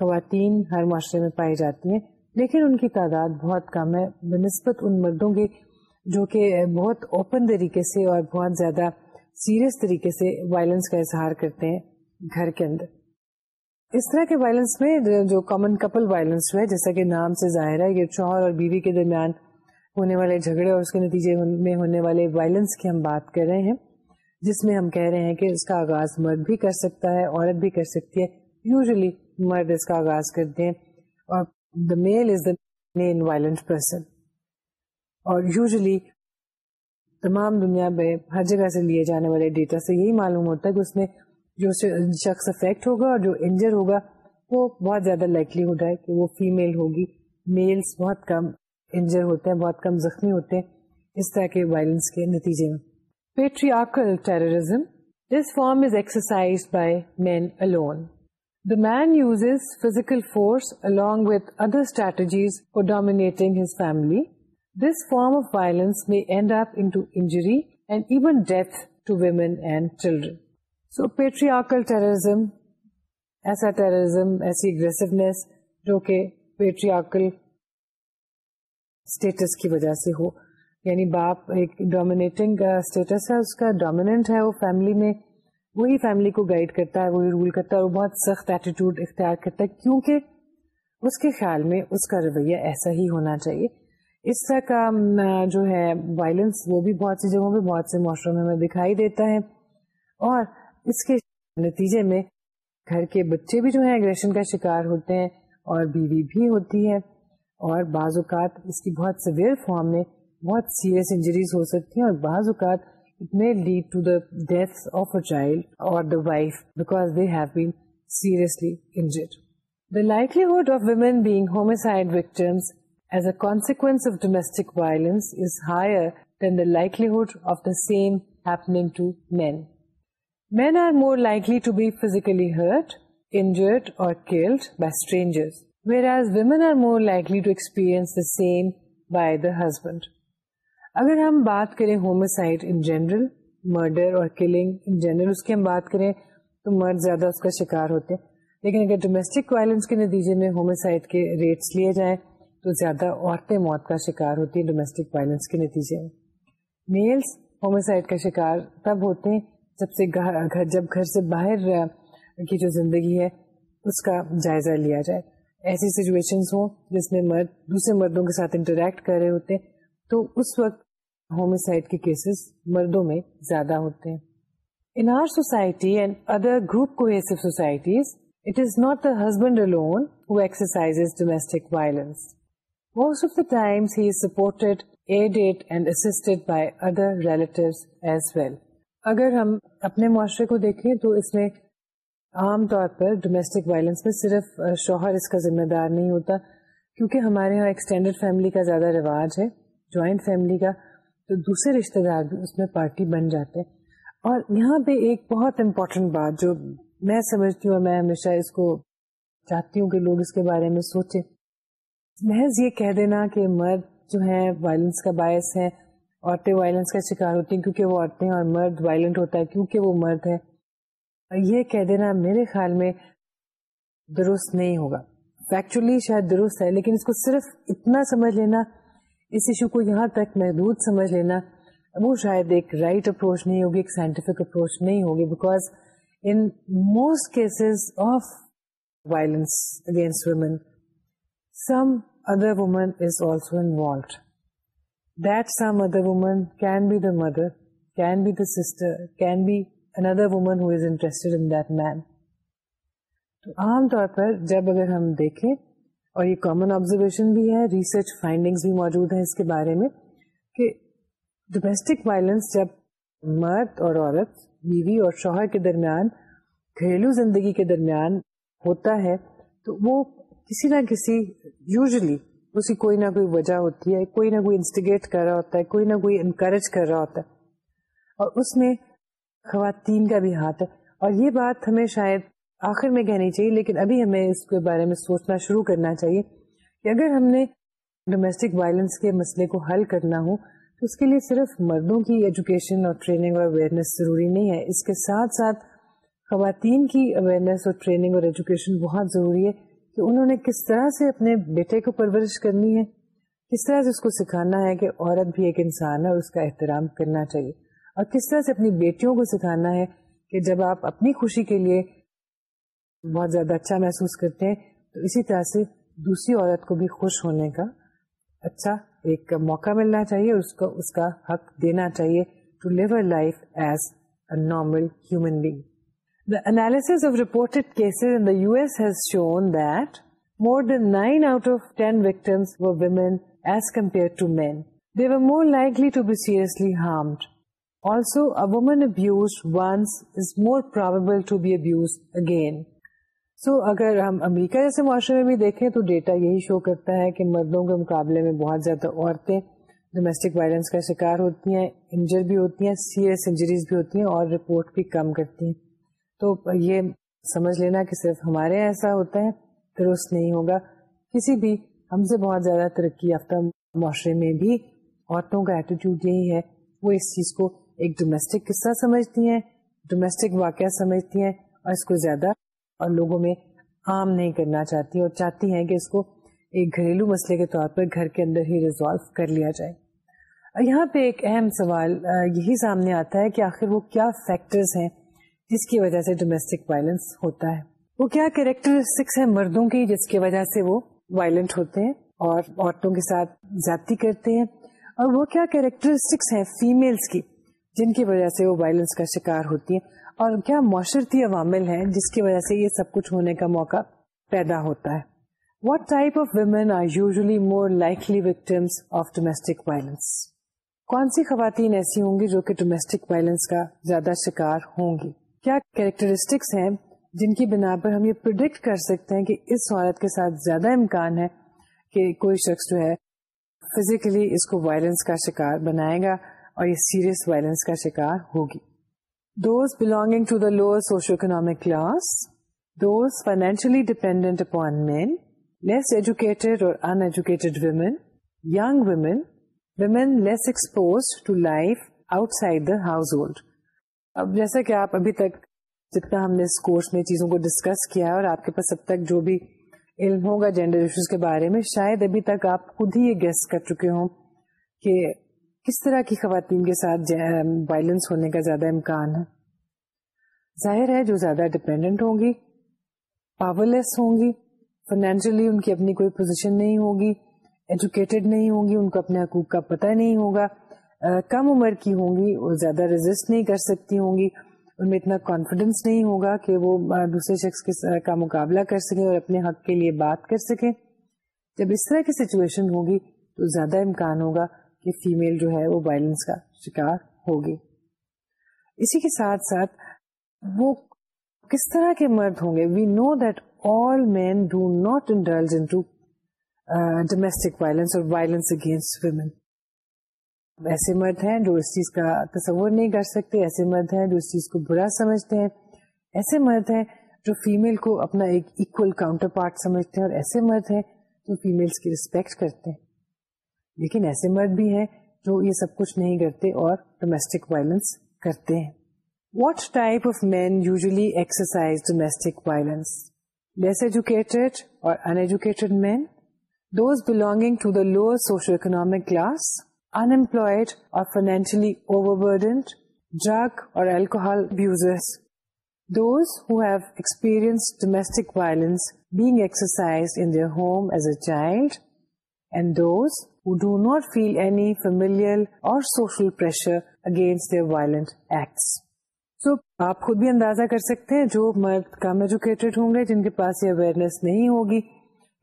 خواتین ہر معاشرے میں پائی جاتی ہیں، لیکن ان کی تعداد بہت کم ہے۔ بنسبت ان مردوں کے جو کہ بہت اوپن طریقے سے اور بہت زیادہ سیریس طریقے سے وائلنس کا اظہار کرتے ہیں گھر کے اندر۔ اس طرح کے وائلنس میں جو کامن کپل وائلنس ہے، جیسا کہ نام سے ظاہر ہے، یہ شوہر اور بیوی کے درمیان ہونے والے جھگڑے اور اس کے نتیجے میں ہونے والے وائلنس کی ہم بات کر رہے ہیں، جس میں ہم کہہ رہے ہیں کہ اس کا آغاز مرد بھی کر سکتا ہے، عورت بھی کر سکتی ہے۔ یوزلی مرد اس کا آغاز کرتے ہیں اور the male is the main violent person اور یوزلی تمام دنیا میں ہر جگہ سے لیے جانے والے ڈیٹا سے یہی معلوم ہوتا ہے کہ اس میں جو شخص افیکٹ ہوگا اور جو انجر ہوگا وہ بہت زیادہ لائکلی ہوتا ہے کہ وہ فیمل ہوگی. میلس بہت کم انجر ہوتے ہیں، بہت کم زخمی ہوتے ہیں اس طرح کے وائلنس کے نتیجے میں. Patriarchal terrorism this form is exercise by men alone the man uses physical force along with other strategies for dominating his family. This form of violence may end up into injury and even death to women and children. So patriarchal terrorism, ایسا terrorism ایسی aggressiveness جو کہ patriarchal status کی وجہ سے ہو یعنی باپ ایک ڈومینیٹنگ اسٹیٹس ہے اس کا ڈومیننٹ ہے وہ فیملی میں وہی فیملی کو گائڈ کرتا ہے، وہی رول کرتا ہے وہ بہت سخت ایٹیٹیوڈ اختیار کرتا ہے، کیونکہ اس کے خیال میں اس کا رویہ ایسا ہی ہونا چاہیے۔ اس طرح کا جو ہے وائلنس وہ بھی بہت سی جگہوں پہ بہت سے معاشروں میں ہمیں دکھائی دیتا ہے۔ اور اس کے نتیجے میں گھر کے بچے بھی جو ہیں اگریشن کا شکار ہوتے ہیں اور بیوی بھی ہوتی ہے۔ اور بعض اوقات اس کی بہت سویئر فارم میں بہت سیریس انجریز ہو سکتی ہیں اور بعض اوقات it may lead to the death of a child اور the wife because they have been seriously injured the likelihood of women being homicide victims as a consequence of domestic violence is higher than the likelihood of the same happening to men Men are more likely to be physically hurt, injured or killed by strangers, whereas women are more likely to experience the same by the husband. اگر ہم بات کریں homicide in general murder اور killing in general اس کی ہم بات کریں تو مرد زیادہ اس کا شکار ہوتے ہیں۔ لیکن اگر ڈومیسٹک وائلنس کے نتیجے میں ہومسائڈ کے ریٹس لیے جائیں تو زیادہ عورتیں موت کا شکار ہوتی ہیں ڈومیسٹک وائلنس کے نتیجے میں۔ میلس ہومسائڈ کا شکار تب ہوتے ہیں جب سے گھر جب گھر سے باہر کی جو زندگی ہے، اس کا جائزہ لیا جائے۔ ایسی سچویشن ہوں جس میں مرد، دوسرے مردوں کے ساتھ انٹریکٹ کر رہے ہوتے ہیں۔ تو اس وقت ہومسائڈ کے کیسز مردوں میں زیادہ ہوتے ہیں۔ In our society and other group کو societies it is not the husband alone who exercise domestic violence most of the times he is supported aided and assisted by other relatives as well اگر ہم اپنے معاشرے کو دیکھیں تو اس میں عام طور پر ڈومیسٹک وائلنس میں صرف شوہر اس کا ذمہ دار نہیں ہوتا، کیونکہ ہمارے یہاں ایکسٹینڈیڈ فیملی کا زیادہ رواج ہے جوائنٹ فیملی کا۔ تو دوسرے رشتے دار بھی اس میں پارٹی بن جاتے ہیں۔ اور یہاں پہ ایک بہت امپورٹنٹ بات جو میں سمجھتی ہوں اور میں ہمیشہ اس کو چاہتی ہوں کہ لوگ اس کے بارے میں سوچیں۔ محض یہ کہہ دینا کہ مرد جو ہے وائلنس کا باعث ہے عورتیں وائلنس کا شکار ہوتی ہیں کیونکہ وہ عورتیں اور مرد وائلنٹ ہوتا ہے کیونکہ وہ مرد ہے یہ کہہ دینا میرے خیال میں درست نہیں ہوگا۔ فیکچولی شاید درست ہے، لیکن اس کو صرف اتنا سمجھ لینا اس ایشو کو یہاں تک محدود سمجھ لینا وہ شاید ایک رائٹ right اپروچ نہیں ہوگی ایک سائنٹیفک اپروچ نہیں ہوگی because in most cases of violence against women some other woman is also involved that some other woman can be the mother, can be the sister, can be another woman who is interested in that man. تو عام طور پر جب اگر ہم دیکھیں اور یہ common observation بھی ہے ریسرچ فائنڈنگز بھی موجود ہیں اس کے بارے میں کہ ڈومیسٹک وائلنس جب مرد اور عورت، بیوی اور شوہر کے درمیان، گھریلو زندگی کے درمیان ہوتا ہے، تو وہ کسی نہ کسی یوزلی اس کی کوئی نہ کوئی وجہ ہوتی ہے، کوئی نہ کوئی انسٹیگیٹ کر رہا ہوتا ہے، کوئی نہ کوئی انکریج کر رہا ہوتا ہے اور اس میں خواتین کا بھی ہاتھ ہے۔ اور یہ بات ہمیں شاید آخر میں کہنی چاہیے، لیکن ابھی ہمیں اس کے بارے میں سوچنا شروع کرنا چاہیے کہ اگر ہم نے ڈومیسٹک وائلنس کے مسئلے کو حل کرنا ہو، تو اس کے لیے صرف مردوں کی ایجوکیشن اور ٹریننگ اور اویئرنیس ضروری نہیں ہے۔ اس کے ساتھ ساتھ خواتین کی اویئرنیس اور ٹریننگ اور ایجوکیشن بہت ضروری ہے کہ انہوں نے کس طرح سے اپنے بیٹے کو پرورش کرنی ہے، کس طرح سے اس کو سکھانا ہے کہ عورت بھی ایک انسان ہے اور اس کا احترام کرنا چاہیے۔ اور کس طرح سے اپنی بیٹیوں کو سکھانا ہے کہ جب آپ اپنی خوشی کے لیے بہت زیادہ اچھا محسوس کرتے ہیں۔ تو اسی طرح سے دوسری عورت کو بھی خوش ہونے کا اچھا ایک موقع ملنا چاہیے اس کو اس کا حق دینا چاہیے to live a life as a normal human being the analysis of reported cases in the U S has shown that more than nine out of ten victims women as compare to men they were more likely to be seriously harmed Also, a woman abused once is more probable to be abused again so so, اگر ہم امریکہ جیسے معاشرے میں بھی دیکھیں تو data یہی شو کرتا ہے کہ مردوں کے مقابلے میں بہت زیادہ عورتیں ڈومیسٹک وائلنس کا شکار ہوتی ہیں انجر بھی ہوتی ہیں سیریس انجریز بھی ہوتی ہیں اور رپورٹ بھی کم کرتی ہیں۔ تو یہ سمجھ لینا کہ صرف ہمارے ایسا ہوتا ہے درست نہیں ہوگا۔ کسی بھی ہم سے بہت زیادہ ترقی یافتہ معاشرے میں بھی عورتوں کا ایٹیٹیوڈ یہی ہے۔ وہ اس چیز کو ایک ڈومیسٹک قصہ سمجھتی ہیں ڈومیسٹک واقعہ سمجھتی ہیں اور اس کو زیادہ اور لوگوں میں عام نہیں کرنا چاہتی اور چاہتی ہیں کہ اس کو ایک گھریلو مسئلے کے طور پر گھر کے اندر ہی ریزالو کر لیا جائے۔ یہاں پہ ایک اہم سوال یہی سامنے آتا ہے کہ آخر وہ کیا فیکٹرز ہیں جس کی وجہ سے ڈومیسٹک وائلنس ہوتا ہے۔ وہ کیا کیریکٹرسٹکس ہیں مردوں کی جس کی وجہ سے وہ وائلنٹ ہوتے ہیں اور عورتوں کے ساتھ زیادتی کرتے ہیں؟ اور وہ کیا کیریکٹرسٹکس ہیں فیمیلز کی جن کی وجہ سے وہ وائلنس کا شکار ہوتی ہیں؟ اور کیا معاشرتی عوامل ہیں جس کی وجہ سے یہ سب کچھ ہونے کا موقع پیدا ہوتا ہے؟ What type of women are usually more likely victims of domestic violence کون سی خواتین ایسی ہوں گی جو کہ ڈومیسٹک وائلنس کا زیادہ شکار ہوں گی؟ کیا کیریکٹرسٹکس ہیں جن کی بنا پر ہم یہ پرڈکٹ کر سکتے ہیں کہ اس عورت کے ساتھ زیادہ امکان ہے کہ کوئی شخص جو ہے فزیکلی اس کو وائلنس کا شکار بنائے گا اور یہ سیریس وائلنس کا شکار ہوگی؟ Those belonging to the lower socio economic class those financially dependent upon men less educated اور uneducated women young women women less expose to life outside the household اب جیسا کہ آپ ابھی تک جتنا ہم نے اس کورس میں چیزوں کو ڈسکس کیا اور آپ کے پاس اب تک جو بھی علم ہوگا جینڈر ایشوز کے بارے میں شاید ابھی تک آپ خود ہی یہ گیس کر چکے ہوں کہ کس طرح کی خواتین کے ساتھ وائلنس ہونے کا زیادہ امکان ہے۔ ظاہر ہے جو زیادہ ڈپینڈنٹ ہوں گی پاور لیس ہوں گی فائنینشلی ان کی اپنی کوئی پوزیشن نہیں ہوگی ایجوکیٹڈ نہیں ہوں گی ان کو اپنے حقوق کا پتہ نہیں ہوگا۔ کم عمر کی ہوں گی، وہ زیادہ رجسٹ نہیں کر سکتی ہوں گی۔ ان میں اتنا کانفیڈینس نہیں ہوگا کہ وہ دوسرے شخص کا مقابلہ کر سکیں اور اپنے حق کے لیے بات کر سکیں۔ جب اس طرح کی سچویشن ہوگی تو زیادہ امکان ہوگا۔ کہ فیمل جو ہے وہ وائلنس کا شکار ہوگی۔ اسی کے ساتھ ساتھ وہ کس طرح کے مرد ہوں گے؟ We know that all men do not indulge in to domestic violence اور وائلنس اگینسٹ ویمن ایسے مرد ہیں جو اس چیز کا تصور نہیں کر سکتے، ایسے مرد ہیں جو اس چیز کو برا سمجھتے ہیں۔ ایسے مرد ہیں جو فیمل کو اپنا ایک ایکول کاؤنٹر پارٹ سمجھتے ہیں اور ایسے مرد ہیں جو فیملس کی ریسپیکٹ کرتے ہیں۔ لیکن ایسے مرد بھی ہیں جو یہ سب کچھ نہیں کرتے اور ڈومیسٹک وائلنس کرتے ہیں۔ What type of men usually exercise domestic violence less educated اور uneducated men those belonging to the lower socio economic class unemployed or financially overburdened, drug or alcohol abusers. Those who have experienced domestic violence being exercised in their home as a child, and those who do not feel any familial or social pressure against their violent acts. So, آپ خود بھی اندازہ کر سکتے ہیں جو مرد کم educated ہوں گے جن کے پاس یہ اویئرنیس نہیں ہوگی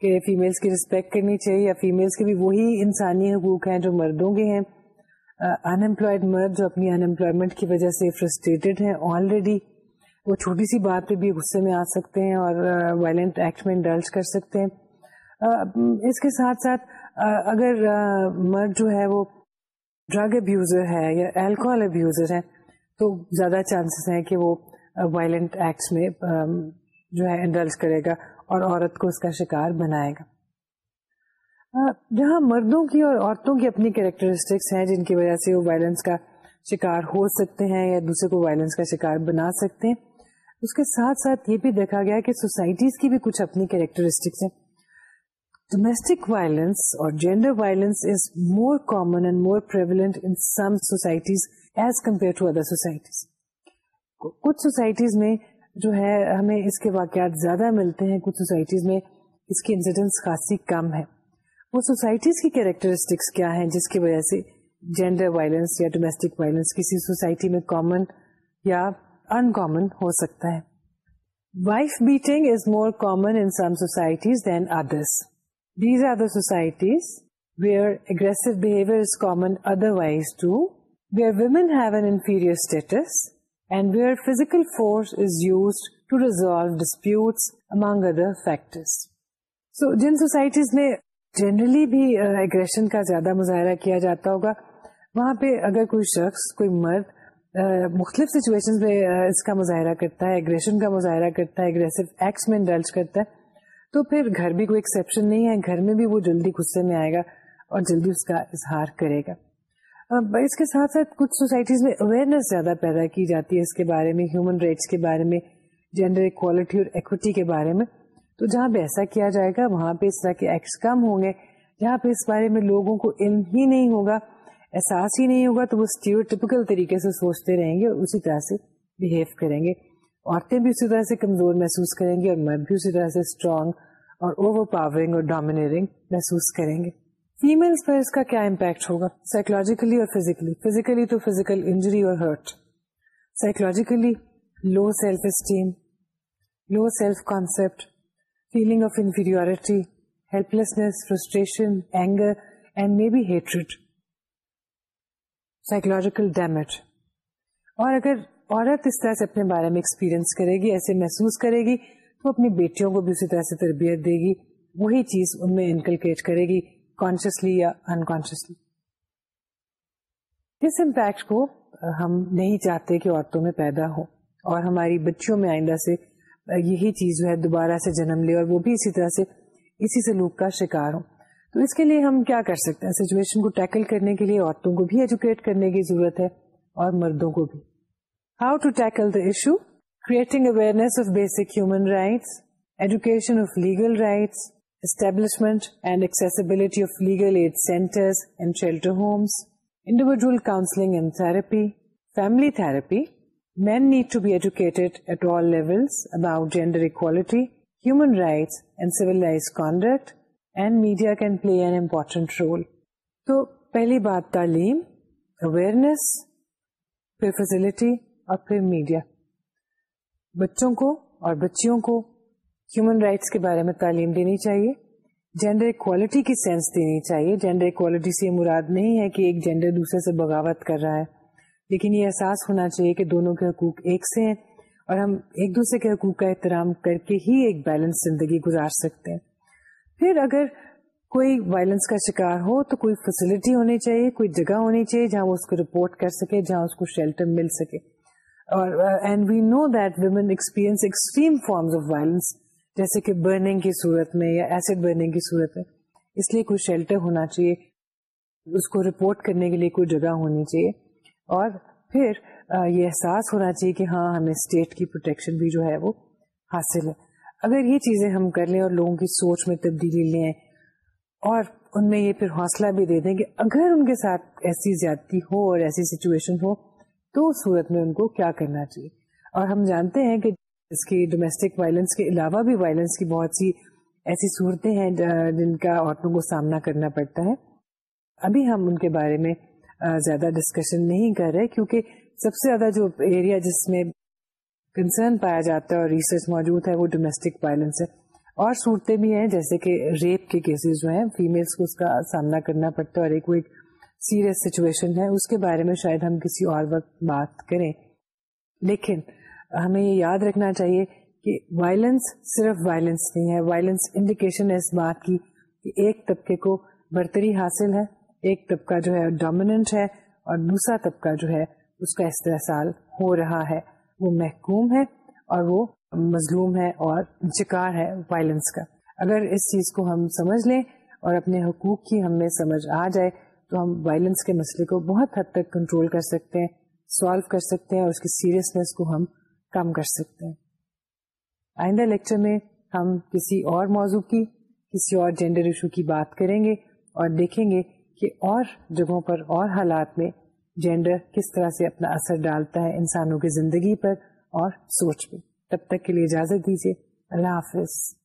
کہ فیمیلس کی رسپیکٹ کرنی چاہیے یا فیمیلس کے بھی وہی انسانی حقوق ہیں جو مردوں کے ہیں uh, انمپلائڈ مرد جو اپنی انمپلائمنٹ کی وجہ سے فرسٹریٹڈ ہیں آلریڈی وہ چھوٹی سی بات پہ بھی غصے میں آ سکتے ہیں اور uh, وائلنٹ ایکٹ میں انڈلج کر سکتے ہیں uh, اس کے ساتھ ساتھ اگر مرد جو ہے وہ ڈرگ ابیوزر ہے یا الکوہل ابیوزر ہے، تو زیادہ چانسز ہیں کہ وہ وائلنٹ ایکٹس میں جو ہے انڈلج کرے گا اور عورت کو اس کا شکار بنائے گا۔ جہاں مردوں کی اور عورتوں کی اپنی کیریکٹرسٹکس ہیں جن کی وجہ سے وہ وائلنس کا شکار ہو سکتے ہیں یا دوسرے کو وائلنس کا شکار بنا سکتے ہیں، اس کے ساتھ ساتھ یہ بھی دیکھا گیا کہ سوسائٹیز کی بھی کچھ اپنی کیریکٹرسٹکس ہیں۔ ڈومیسٹک وائلنس اور gender violence is more common and more prevalent in some societies as compare to other societies کچھ سوسائٹیز میں جو ہے ہمیں اس کے واقعات زیادہ ملتے ہیں کچھ سوسائٹیز میں اس کی انسیڈنس خاصی کم ہے وہ سوسائٹیز کی کیریکٹرسٹکس کیا ہیں جس کی وجہ سے جینڈر وائلنس یا ڈومیسٹک وائلنس کسی سوسائٹی میں کامن یا ان کامن ہو سکتا ہے wife beating is more common in some societies than others these are the societies where aggressive behaviour is common otherwise to where women have an inferior status and where physical force is used to resolve disputes among other factors so جن societies میں generally بھی aggression کا زیادہ مظاہرہ کیا جاتا ہوگا وہاں پہ اگر کوئی شخص کوئی مرد مختلف سچویشن میں اس کا مظاہرہ کرتا ہے اگریشن کا مظاہرہ کرتا ہے اگریسو ایکٹس میں انڈلج کرتا ہے تو پھر گھر بھی کوئی ایکسیپشن نہیں ہے، گھر میں بھی وہ جلدی غصے میں آئے گا اور جلدی اس کا اظہار کرے گا۔ اس کے ساتھ ساتھ کچھ سوسائٹیز میں اویئرنیس زیادہ پیدا کی جاتی ہے اس کے بارے میں ہیومن رائٹس کے بارے میں جینڈر اکوالٹی اور ایکوٹی کے بارے میں۔ تو جہاں پہ ایسا کیا جائے گا، وہاں پہ اس طرح کے ایکٹس کم ہوں گے۔ جہاں پہ اس بارے میں لوگوں کو علم ہی نہیں ہوگا، احساس ہی نہیں ہوگا، تو وہ اسٹیریوٹیپیکل طریقے سے سوچتے رہیں گے اور اسی طرح سے بہیو کریں گے۔ عورتیں بھی اسی طرح سے کمزور محسوس کریں گے اور مرد بھی اسی طرح سے اسٹرانگ اور اوور پاورنگ اور ڈومینیٹنگ محسوس کریں گے۔ فیملس پر اس کا کیا امپیکٹ ہوگا؟ سائیکولوجیکلی اور فزیکلی فزیکلی تو فزیکل انجری اور hurt psychologically low self esteem low self concept feeling of inferiority helplessness frustration anger and may be hatred psychological damage اور اگر عورت اس طرح سے اپنے بارے میں ایکسپیرئنس کرے گی، ایسے محسوس کرے گی تو اپنی بیٹیوں کو بھی اسی طرح سے تربیت دے گی، وہی چیز ان میں انکلکیٹ کرے گی کانشیسلی یا انکانشیسلی اس امپیکٹ کو ہم نہیں چاہتے کہ عورتوں میں پیدا ہو، اور ہماری بچیوں میں آئندہ سے یہی چیز جو ہے دوبارہ سے جنم لے، اور وہ بھی اسی طرح سے اسی سلوک کا شکار ہو تو اس کے لیے ہم کیا کر سکتے ہیں؟ سچویشن کو ٹیکل کرنے کے لیے عورتوں کو بھی ایجوکیٹ کرنے کی ضرورت ہے، اور مردوں کو بھی۔ How to tackle the issue creating awareness of basic human rights education of legal rights establishment and accessibility of legal aid centres and shelter homes individual counselling and therapy family therapy men need to be educated at all levels about gender equality human rights and civilised conduct and media can play an important role تو پہلی بات تعلیم awareness پھر facility اور پھر media بچوں کو اور بچیوں کو ہیومن رائٹس کے بارے میں تعلیم دینی چاہیے۔ جینڈر اکوالٹی کی سینس دینی چاہیے۔ جینڈر اکوالٹی سے مراد نہیں ہے کہ ایک جینڈر دوسرے سے بغاوت کر رہا ہے، لیکن یہ احساس ہونا چاہیے کہ دونوں کے حقوق ایک سے ہیں اور ہم ایک دوسرے کے حقوق کا احترام کر کے ہی ایک بیلنس زندگی گزار سکتے ہیں۔ پھر اگر کوئی وائلنس کا شکار ہو تو کوئی فیسلٹی ہونی چاہیے، کوئی جگہ ہونی چاہیے جہاں وہ اس کو رپورٹ کر سکے، جہاں اس کو شیلٹر مل سکے۔ And we know that women experience extreme forms of violence جیسے کہ برننگ کی صورت میں یا ایسڈ برننگ کی صورت میں۔ اس لیے کوئی شیلٹر ہونا چاہیے، اس کو رپورٹ کرنے کے لیے کوئی جگہ ہونی چاہیے۔ اور پھر uh, یہ احساس ہونا چاہیے کہ ہاں ہمیں اسٹیٹ کی پروٹیکشن بھی جو ہے وہ حاصل ہے۔ اگر یہ چیزیں ہم کر لیں اور لوگوں کی سوچ میں تبدیلی لیں اور ان میں یہ پھر حوصلہ بھی دے دیں کہ اگر ان کے ساتھ ایسی زیادتی ہو اور ایسی سچویشن ہو تو اس صورت میں ان کو کیا کرنا چاہیے؟ اور ہم جانتے ہیں کہ اس کی ڈومیسٹک وائلنس کے علاوہ بھی وائلنس کی بہت سی ایسی صورتیں ہیں جن کا عورتوں کو سامنا کرنا پڑتا ہے۔ ابھی ہم ان کے بارے میں زیادہ ڈسکشن نہیں کر رہے، کیونکہ سب سے زیادہ جو ایریا جس میں کنسرن پایا جاتا ہے اور ریسرچ موجود ہے، وہ ڈومیسٹک وائلنس ہے۔ اور صورتیں بھی ہیں، جیسے کہ ریپ کے کیسز جو ہیں فیمیلس کو اس کا سامنا کرنا پڑتا ہے اور ایک وہ ایک سیریس سچویشن ہے، اس کے بارے میں شاید ہم کسی اور وقت بات کریں۔ لیکن ہمیں یہ یاد رکھنا چاہیے کہ وائلنس صرف وائلنس نہیں ہے۔ وائلنس انڈیکیشن ہے اس بات کی کہ ایک طبقے کو برتری حاصل ہے، ایک طبقہ جو ہے ڈومیننٹ ہے اور دوسرا طبقہ جو ہے اس کا استحصال ہو رہا ہے۔ وہ محکوم ہے اور وہ مظلوم ہے اور شکار ہے وائلنس کا۔ اگر اس چیز کو ہم سمجھ لیں اور اپنے حقوق کی ہمیں سمجھ آ جائے تو ہم وائلنس کے مسئلے کو بہت حد تک کنٹرول کر سکتے ہیں سالو کر سکتے ہیں اور اس کی سیریسنیس کو ہم کم کر سکتے ہیں۔ آئندہ لیکچر میں ہم کسی اور موضوع کی، کسی اور جینڈر ایشو کی بات کریں گے اور دیکھیں گے کہ اور جگہوں پر اور حالات میں جینڈر کس طرح سے اپنا اثر ڈالتا ہے انسانوں کی زندگی پر اور سوچ پہ۔ تب تک کے لیے اجازت دیجیے۔ اللہ حافظ۔